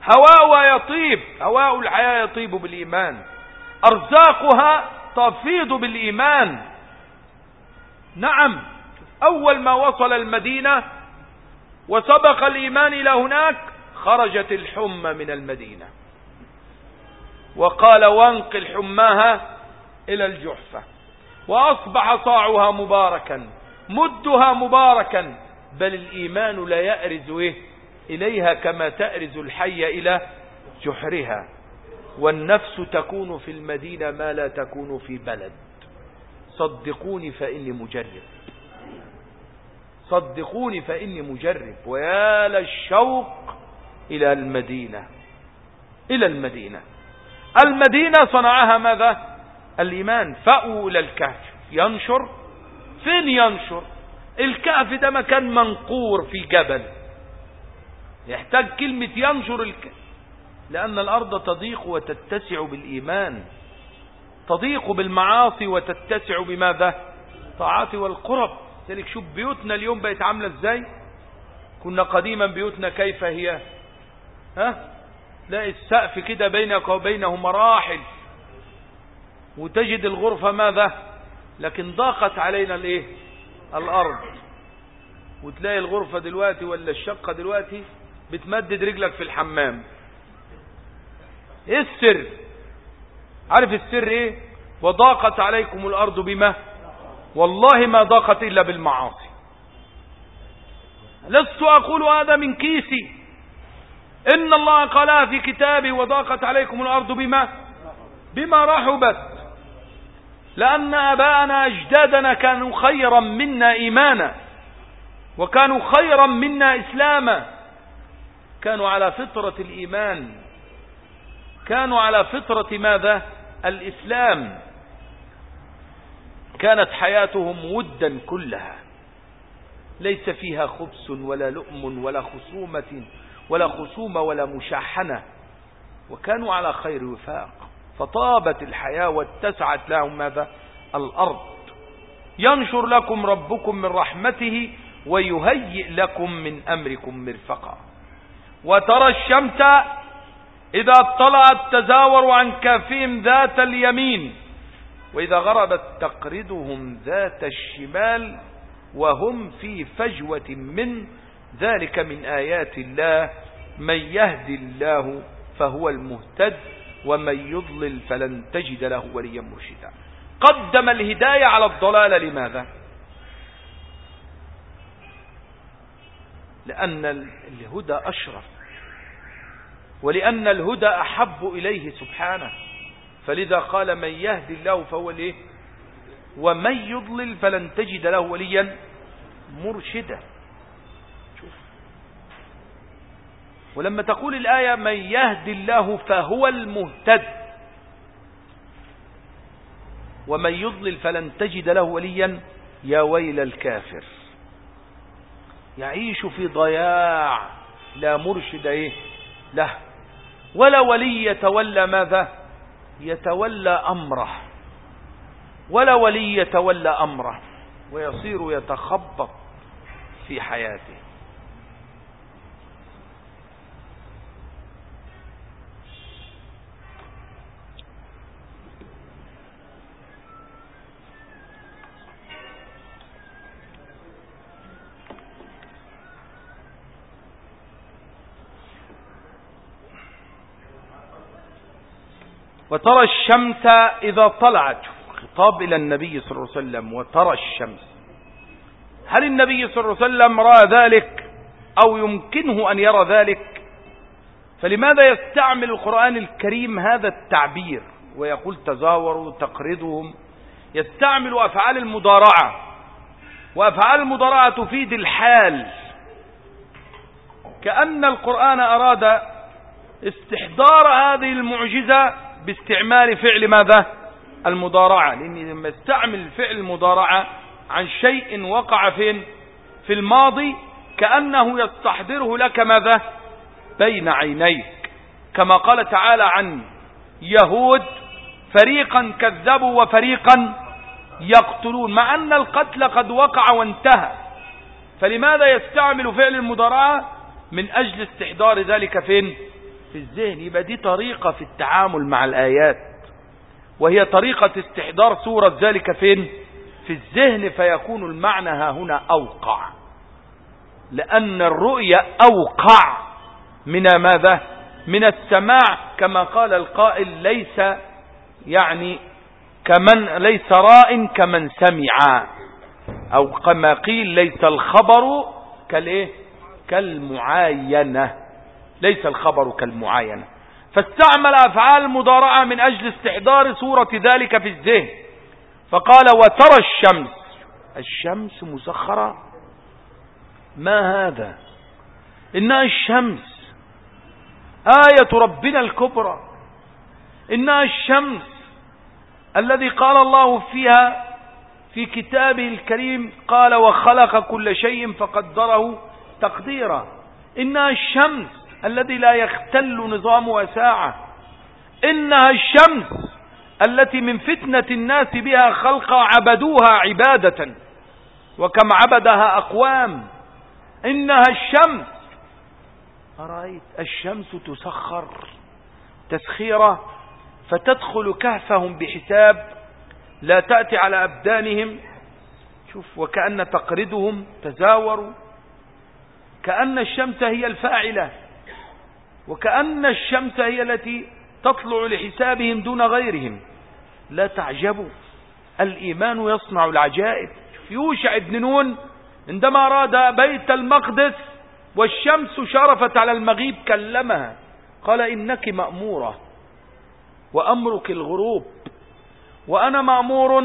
S1: هواء يطيب هواء الحياة يطيب بالإيمان. أرزاقها تفيض بالإيمان. نعم أول ما وصل المدينة وسبق الإيمان إلى هناك خرجت الحمى من المدينة. وقال وانقل حماها إلى الجحفة. وأصبح صاعها مباركا مدها مباركا بل الإيمان لا يأرز إيه؟ إليها كما تأرز الحي إلى جحرها. والنفس تكون في المدينة ما لا تكون في بلد. صدقوني فإني مجرب. صدقوني فإني مجرب. ويا للشوق إلى المدينة. إلى المدينة. المدينة صنعها ماذا؟ الإيمان. فأوا إلى الكهف. ينشر؟ فين ينشر؟ الكهف ده مكان منقور في جبل. يحتاج كلمة ينشر الكهف لأن الأرض تضيق وتتسع بالإيمان. تضيق بالمعاصي وتتسع بماذا؟ طاعات والقرب. ذلك شوف بيوتنا اليوم بقت عاملة إزاي؟ كنا قديما بيوتنا كيف هي؟ ها؟ تلاقي السقف كده بينك وبينه مراحل. وتجد الغرفة ماذا؟ لكن ضاقت علينا الإيه؟ الأرض. وتلاقي الغرفة دلوقتي ولا الشقة دلوقتي؟ بتمدد رجلك في الحمام. إيه السر؟ عارف السر إيه؟ وضاقت عليكم الأرض بما؟ والله ما ضاقت إلا بالمعاصي. لست أقول هذا من كيسي. إن الله قالها في كتابه وضاقت عليكم الأرض بما؟ بما رحبت. لأن آباءنا أجدادنا كانوا خيرا منا إيمانا وكانوا خيرا منا إسلاما. كانوا على فطرة الإيمان. كانوا على فطرة ماذا؟ الإسلام. كانت حياتهم ودا كلها. ليس فيها خبث ولا لؤم ولا خصومة ولا خصومة ولا مشاحنة. وكانوا على خير وفاق. فطابت الحياة واتسعت لهم ماذا؟ الأرض. ينشر لكم ربكم من رحمته ويهيئ لكم من أمركم مرفقا. وترى الشمس إذا طلعت تزاوروا عن كافهم ذات اليمين وإذا غربت تقردهم ذات الشمال وهم في فجوة من ذلك من آيات الله من يهدي الله فهو المهتد ومن يضلل فلن تجد له وليا مرشدا. قدم الهداية على الضلال لماذا؟ لأن الهدى أشرف ولأن الهدى أحب إليه سبحانه. فلذا قال من يهدي الله فهو الايه ومن يضلل فلن تجد له وليا مرشدا. ولما تقول الآية من يهدي الله فهو المهتد ومن يضلل فلن تجد له وليا يا ويل الكافر. يعيش في ضياع لا مرشد إيه؟ له. ولا ولي يتولى ماذا؟ يتولى أمره. ولا ولي يتولى أمره. ويصير يتخبط في حياته. وترى الشمس إذا طلعت خطاب إلى النبي صلى الله عليه وسلم وترى الشمس. هل النبي صلى الله عليه وسلم رأى ذلك أو يمكنه أن يرى ذلك؟ فلماذا يستعمل القرآن الكريم هذا التعبير؟ ويقول تزاوروا تقرضهم. يستعمل أفعال المضارعة. وأفعال المضارعة تفيد الحال. كأن القرآن أراد استحضار هذه المعجزة باستعمال فعل ماذا؟ المضارعة لأني لما استعمل فعل المضارعة عن شيء وقع فين؟ في الماضي كأنه يستحضره لك ماذا؟ بين عينيك. كما قال تعالى عن يهود فريقا كذبوا وفريقا يقتلون مع أن القتل قد وقع وانتهى. فلماذا يستعمل فعل المضارعة؟ من أجل استحضار ذلك فين؟ في الذهن يبقى دي طريقة في التعامل مع الآيات. وهي طريقة استحضار صورة ذلك فين؟ في الذهن فيكون المعنى ها هنا أوقع. لأن الرؤية أوقع من ماذا؟ من السماع كما قال القائل ليس يعني كمن ليس راء كمن سمع. أو كما قيل ليس الخبر كالإيه؟ كالمعاينة. ليس الخبر كالمعاينة. فاستعمل أفعال المضارعة من أجل استحضار صورة ذلك في الذهن. فقال وترى الشمس. الشمس مسخرة؟ ما هذا؟ إنها الشمس. آية ربنا الكبرى. إنها الشمس الذي قال الله فيها في كتابه الكريم قال وخلق كل شيء فقدره تقديرا. إنها الشمس. الذي لا يختل نظامها ساعة إنها الشمس التي من فتنة الناس بها خلق عبدوها عبادة. وكم عبدها أقوام. إنها الشمس. أرأيت الشمس تسخر تسخيرة فتدخل كهفهم بحساب لا تأتي على أبدانهم. شوف وكأن تقردهم تزاوروا كأن الشمس هي الفاعلة. وكأن الشمس هي التي تطلع لحسابهم دون غيرهم. لا تعجبوا. الإيمان يصنع العجائب. يوشع بن نون عندما أراد بيت المقدس والشمس شرفت على المغيب كلمها. قال إنك مأمورة وأمرك الغروب وأنا مأمور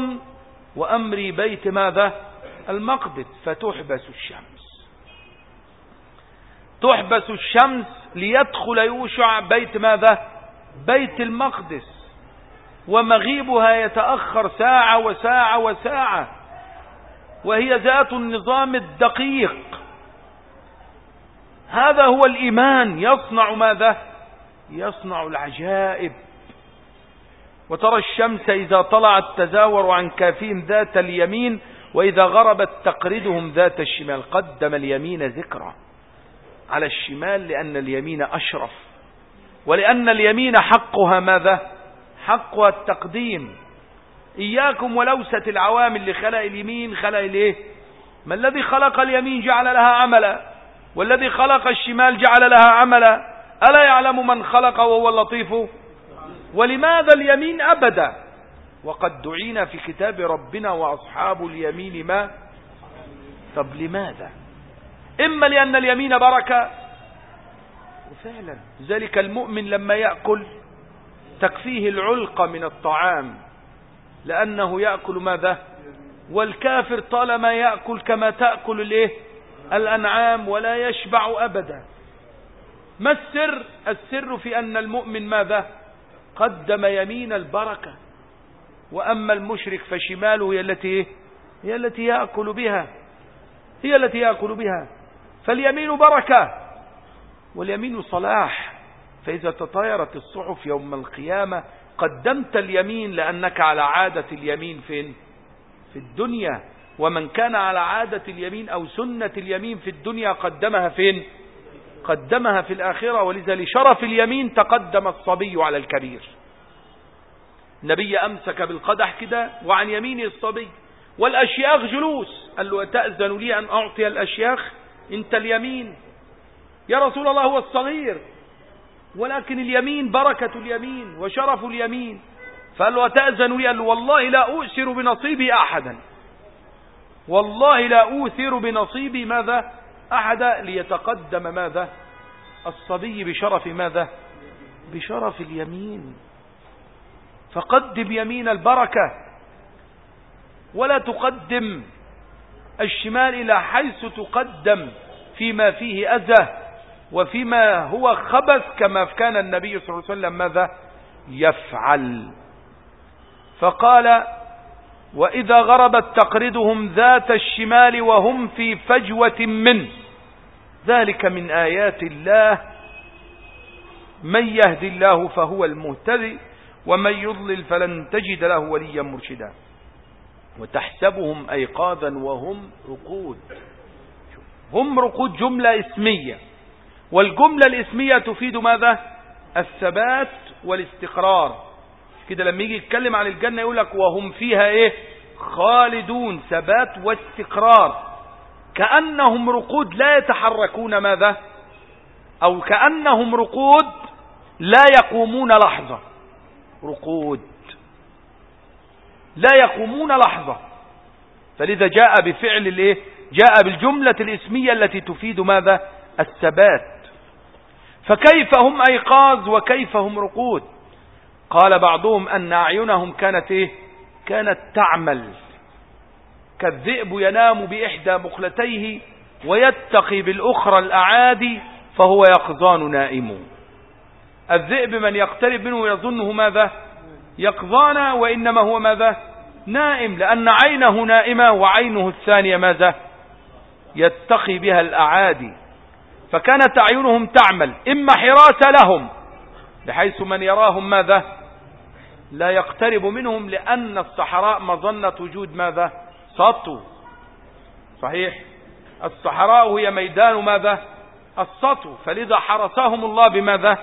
S1: وأمري بيت ماذا؟ المقدس. فتحبس الشمس. تحبس الشمس ليدخل يوشع بيت ماذا؟ بيت المقدس. ومغيبها يتأخر ساعة وساعة وساعة. وهي ذات النظام الدقيق. هذا هو الإيمان. يصنع ماذا؟ يصنع العجائب. وترى الشمس إذا طلعت تزاور عن كافين ذات اليمين وإذا غربت تقردهم ذات الشمال. قدم اليمين ذكرى على الشمال لأن اليمين أشرف. ولأن اليمين حقها ماذا؟ حقها التقديم. إياكم ولوسة العوامل اللي خلق اليمين خلق الإيه؟ ما الذي خلق اليمين جعل لها عملا؟ والذي خلق الشمال جعل لها عملا؟ ألا يعلم من خلق وهو اللطيف؟ ولماذا اليمين أبدا؟ وقد دعينا في كتاب ربنا وأصحاب اليمين ما؟ طب لماذا؟ إما لأن اليمين بركة. وفعلا. ذلك المؤمن لما يأكل تكفيه العلقة من الطعام لأنه يأكل ماذا؟ والكافر طالما يأكل كما تأكل الإيه؟ الأنعام ولا يشبع أبدا. ما السر؟ السر في أن المؤمن ماذا؟ قدم يمين البركة. وأما المشرك فشماله هي التي هي التي يأكل بها. هي التي يأكل بها. فاليمين بركة واليمين صلاح. فإذا تطايرت الصحف يوم القيامة قدمت اليمين لأنك على عادة اليمين فين في الدنيا. ومن كان على عادة اليمين أو سنة اليمين في الدنيا قدمها فين قدمها في الآخرة. ولذا لشرف اليمين تقدم الصبي على الكبير. النبي أمسك بالقدح كده وعن يمينه الصبي. والأشياخ جلوس. قال له أتأذن لي أن أعطي الأشياخ؟ انت اليمين. يا رسول الله هو الصغير ولكن اليمين بركة اليمين وشرف اليمين. فقال له أتأذن لي؟ قال له والله لا أؤثر بنصيبي أحدا. والله لا أوثر بنصيبي ماذا؟ أحدا ليتقدم ماذا؟ الصبي بشرف ماذا؟ بشرف اليمين. فقدم يمين البركة ولا تقدم الشمال إلى حيث تقدم فيما فيه أذى وفيما هو خبث كما كان النبي صلى الله عليه وسلم ماذا؟ يفعل. فقال وإذا غربت تقردهم ذات الشمال وهم في فجوة منه ذلك من آيات الله. من يهد الله فهو المهتدي ومن يضلل فلن تجد له وليا مرشدا. وتحسبهم أيقاظا وهم رقود. هم رقود جملة اسمية. والجملة الاسمية تفيد ماذا؟ الثبات والاستقرار. كده لما يجي يتكلم عن الجنة يقول لك وهم فيها إيه؟ خالدون. ثبات واستقرار. كأنهم رقود لا يتحركون ماذا؟ أو كأنهم رقود لا يقومون لحظة. رقود. لا يقومون لحظة. فلذا جاء بفعل الايه؟ جاء بالجملة الاسمية التي تفيد ماذا؟ الثبات. فكيف هم أيقاظ وكيف هم رقود؟ قال بعضهم أن أعينهم كانت إيه؟ كانت تعمل. كالذئب ينام بإحدى مخلتيه ويتقي بالأخرى الاعادي فهو يقظان نائم. الذئب من يقترب منه يظنه ماذا؟ يقظان وإنما هو ماذا؟ نائم لأن عينه نائمة وعينه الثانية ماذا؟ يتقي بها الأعادي. فكانت أعينهم تعمل إما حراسة لهم بحيث من يراهم ماذا؟ لا يقترب منهم لأن الصحراء مظنة وجود ماذا؟ سطو. صحيح؟ الصحراء هي ميدان ماذا؟ السطو. فلذا حرسهم الله بماذا؟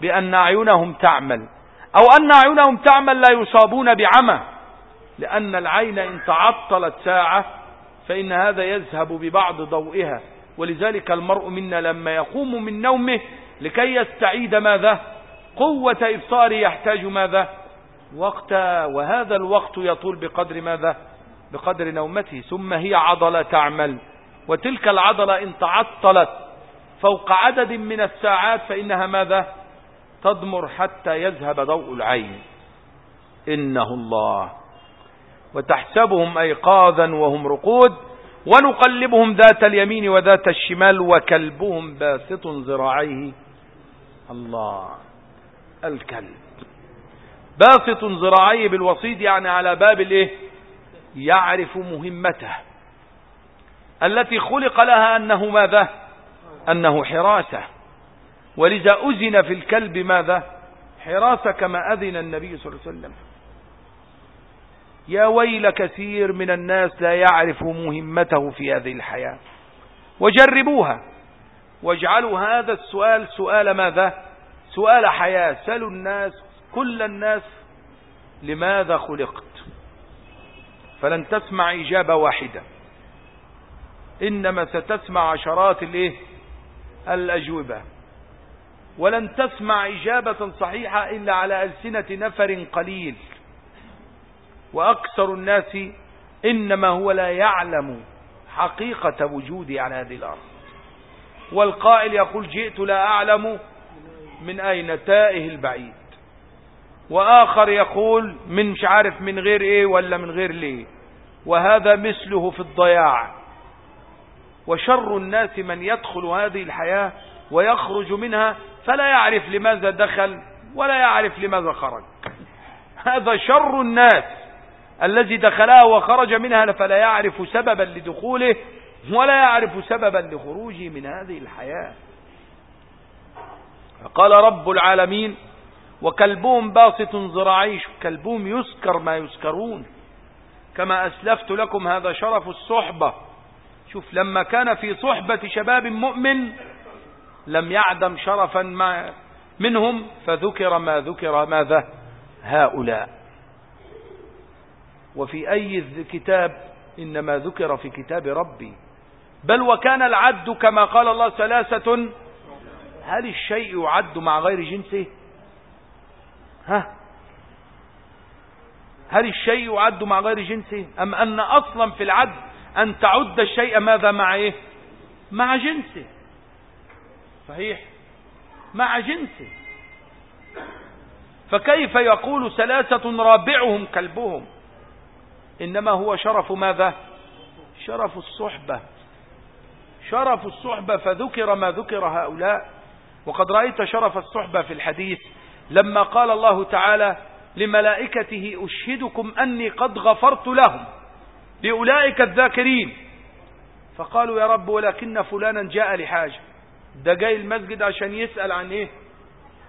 S1: بأن أعينهم تعمل. أو أن أعينهم تعمل لا يصابون بعمى. لأن العين إن تعطلت ساعة فإن هذا يذهب ببعض ضوئها. ولذلك المرء منا لما يقوم من نومه لكي يستعيد ماذا؟ قوة إبصاره يحتاج ماذا؟ وقتا وهذا الوقت يطول بقدر ماذا؟ بقدر نومته. ثم هي عضلة تعمل. وتلك العضلة إن تعطلت فوق عدد من الساعات فإنها ماذا؟ تضمر حتى يذهب ضوء العين. إنه الله. وتحسبهم أيقاظا وهم رقود ونقلبهم ذات اليمين وذات الشمال وكلبهم باسط ذراعيه. الله. الكلب. باسط ذراعيه بالوسيط يعني على باب الإيه؟ يعرف مهمته. التي خلق لها أنه ماذا؟ أنه حراسة. ولذا أذن في الكلب ماذا؟ حراسة كما أذن النبي صلى الله عليه وسلم. يا ويل كثير من الناس لا يعرف مهمته في هذه الحياة. وجربوها. واجعلوا هذا السؤال سؤال ماذا؟ سؤال حياة. سألوا الناس كل الناس لماذا خلقت؟ فلن تسمع إجابة واحدة. إنما ستسمع عشرات الإيه؟ الأجوبة. ولن تسمع إجابة صحيحة إلا على ألسنة نفر قليل. وأكثر الناس إنما هو لا يعلم حقيقة وجودي على هذه الأرض. والقائل يقول جئت لا أعلم من أين تائه البعيد. وآخر يقول من مش عارف من غير إيه ولا من غير ليه. وهذا مثله في الضياع. وشر الناس من يدخل هذه الحياة ويخرج منها فلا يعرف لماذا دخل ولا يعرف لماذا خرج. هذا شر الناس الذي دخلها وخرج منها فلا يعرف سببا لدخوله ولا يعرف سببا لخروجه من هذه الحياة. قال رب العالمين وكلبهم باسط ذراعيه كلبهم يسكر ما يسكرون. كما أسلفت لكم هذا شرف الصحبة. شوف لما كان في صحبة شباب مؤمن لم يعدم شرفا مع منهم فذكر ما ذكر ماذا؟ هؤلاء. وفي أي كتاب؟ إنما ذكر في كتاب ربي. بل وكان العد كما قال الله ثلاثة. هل الشيء يعد مع غير جنسه؟ ها؟ هل الشيء يعد مع غير جنسه؟ أم أن أصلا في العد أن تعد الشيء ماذا مع إيه؟ مع جنسه. صحيح؟ مع جنسه. فكيف يقول ثلاثة رابعهم كلبهم؟ إنما هو شرف ماذا؟ شرف الصحبة. شرف الصحبة فذكر ما ذكر هؤلاء. وقد رأيت شرف الصحبة في الحديث لما قال الله تعالى لملائكته أشهدكم أني قد غفرت لهم لأولئك الذاكرين. فقالوا يا رب ولكن فلانا جاء لحاجة. ده جاي المسجد عشان يسأل عن إيه؟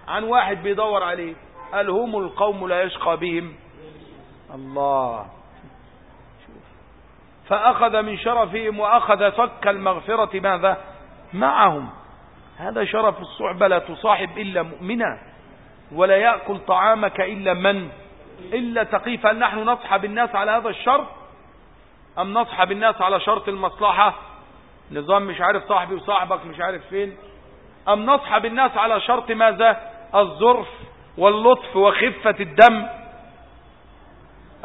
S1: عن واحد بيدور عليه. قال هم القوم لا يشقى بهم. الله. فأخذ من شرفهم وأخذ فك المغفرة ماذا؟ معهم. هذا شرف الصحبة لا تصاحب إلا مؤمنا. ولا يأكل طعامك إلا من؟ إلا تقي. فهل نحن نصحب الناس على هذا الشرط أم نصحب الناس على شرط المصلحة؟ نظام مش عارف صاحبي وصاحبك مش عارف فين أم نصحب الناس على شرط ماذا؟ الظرف واللطف وخفة الدم.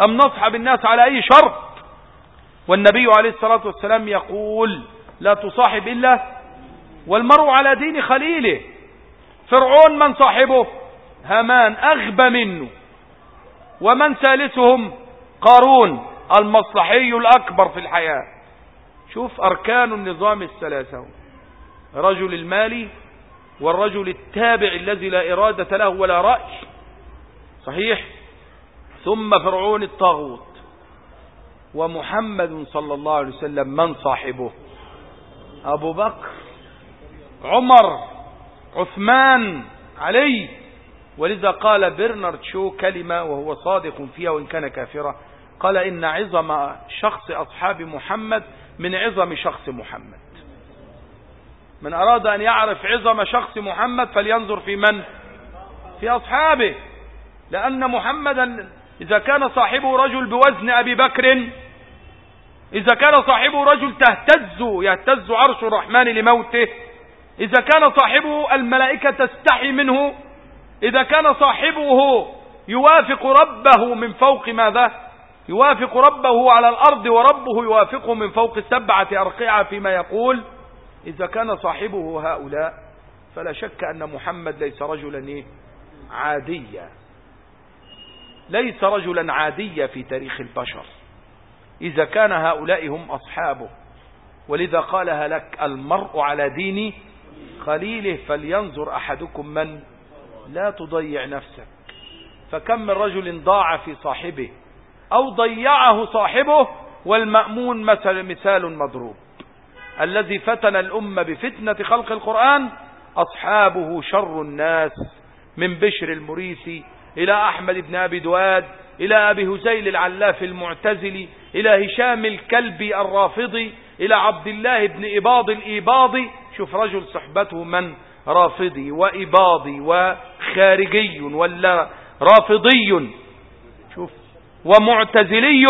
S1: أم نصحب الناس على أي شرط؟ والنبي عليه الصلاة والسلام يقول لا تصاحب إلا والمرء على دين خليله. فرعون من صاحبه؟ هامان أغبى منه. ومن ثالثهم؟ قارون المصلحي الأكبر في الحياة. شوف أركان النظام الثلاثة رجل المالي والرجل التابع الذي لا إرادة له ولا رأي. صحيح؟ ثم فرعون الطاغوت. ومحمد صلى الله عليه وسلم من صاحبه؟ أبو بكر عمر عثمان علي. ولذا قال برنارد شو كلمة وهو صادق فيها وإن كان كافرا. قال إن عظم شخص أصحاب محمد من عظم شخص محمد. من أراد أن يعرف عظم شخص محمد فلينظر في من؟ في أصحابه. لأن محمدا إذا كان صاحبه رجل بوزن أبي بكر إذا كان صاحبه رجل تهتز يهتز عرش الرحمن لموته. إذا كان صاحبه الملائكة تستحي منه. إذا كان صاحبه يوافق ربه من فوق ماذا؟ يوافق ربه على الأرض وربه يوافقه من فوق سبعة أرقعة فيما يقول إذا كان صاحبه هؤلاء فلا شك أن محمد ليس رجلا؟ عاديا. ليس رجلا عاديا في تاريخ البشر. إذا كان هؤلاء هم أصحابه. ولذا قالها لك المرء على دين خليله فلينظر أحدكم من لا تضيع نفسك. فكم من رجل ضاع في صاحبه أو ضيعه صاحبه والمأمون مثل مثال مضروب. الذي فتن الأمة بفتنة خلق القرآن أصحابه شر الناس من بشر المريسي إلى أحمد بن أبي دواد إلى أبي هزيل العلاف المعتزلي إلى هشام الكلبي الرافضي إلى عبد الله بن إباض الإيباضي. شوف رجل صحبته من؟ رافضي وإباضي وخارجي ولا رافضي. شوف ومعتزلي.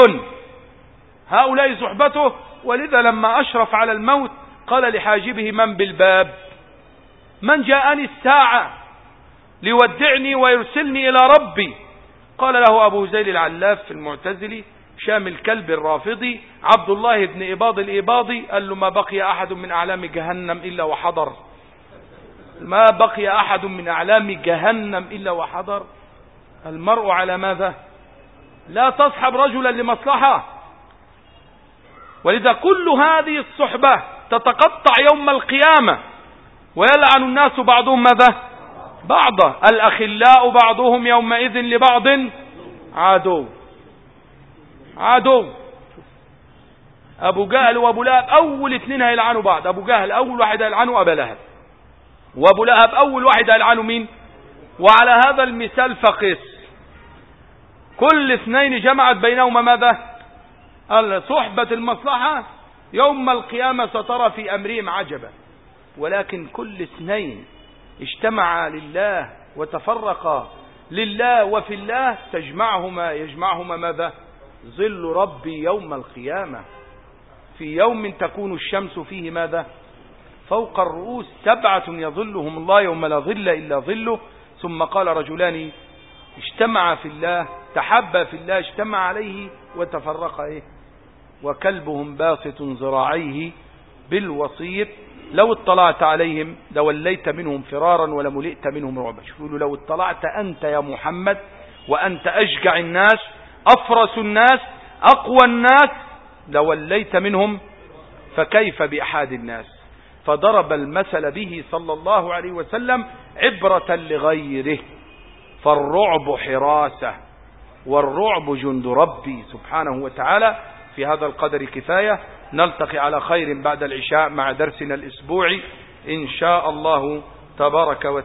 S1: هؤلاء صحبته. ولذا لما أشرف على الموت قال لحاجبه من بالباب؟ من جاءني الساعة ليودعني ويرسلني إلى ربي؟ قال له أبو زيل العلاف المعتزلي شام الكلب الرافضي عبد الله بن إباض الإباضي قال له ما بقي أحد من أعلام جهنم إلا وحضر. ما بقي أحد من أعلام جهنم إلا وحضر. المرء على ماذا؟ لا تصحب رجلا لمصلحة. ولذا كل هذه الصحبة تتقطع يوم القيامة. ويلعن الناس بعضهم ماذا؟ بعضا. الأخلاء بعضهم يومئذ لبعض عدو. عدو. أبو جهل وأبو لهب أول اثنين هيلعنوا بعض. أبو جهل أول واحد هيلعنه أبا لهب. وأبو لهب أول واحد هيلعنه مين؟ وعلى هذا المثال فقس كل اثنين جمعت بينهما ماذا؟ صحبة المصلحة يوم القيامة سترى في أمرهم عجبا. ولكن كل اثنين اجتمعا لله وتفرقا لله وفي الله تجمعهما يجمعهما ماذا؟ ظل ربي يوم القيامة. في يوم تكون الشمس فيه ماذا؟ فوق الرؤوس سبعة يظلهم الله يوم لا ظل إلا ظله. ثم قال رجلان اجتمع في الله تحبى في الله اجتمع عليه وتفرق إيه وكلبهم باسط ذراعيه بالوسيط. لو اطلعت عليهم لوليت منهم فرارا ولملئت منهم رعبا. شوفوا لو اطلعت أنت يا محمد وأنت أشجع الناس أفرس الناس أقوى الناس لوليت منهم فكيف بأحد الناس؟ فضرب المثل به صلى الله عليه وسلم عبرة لغيره. فالرعب حراسة. والرعب جند ربي سبحانه وتعالى. في هذا القدر كفاية. نلتقي على خير بعد العشاء مع درسنا الأسبوعي. إن شاء الله تبارك وتعالى.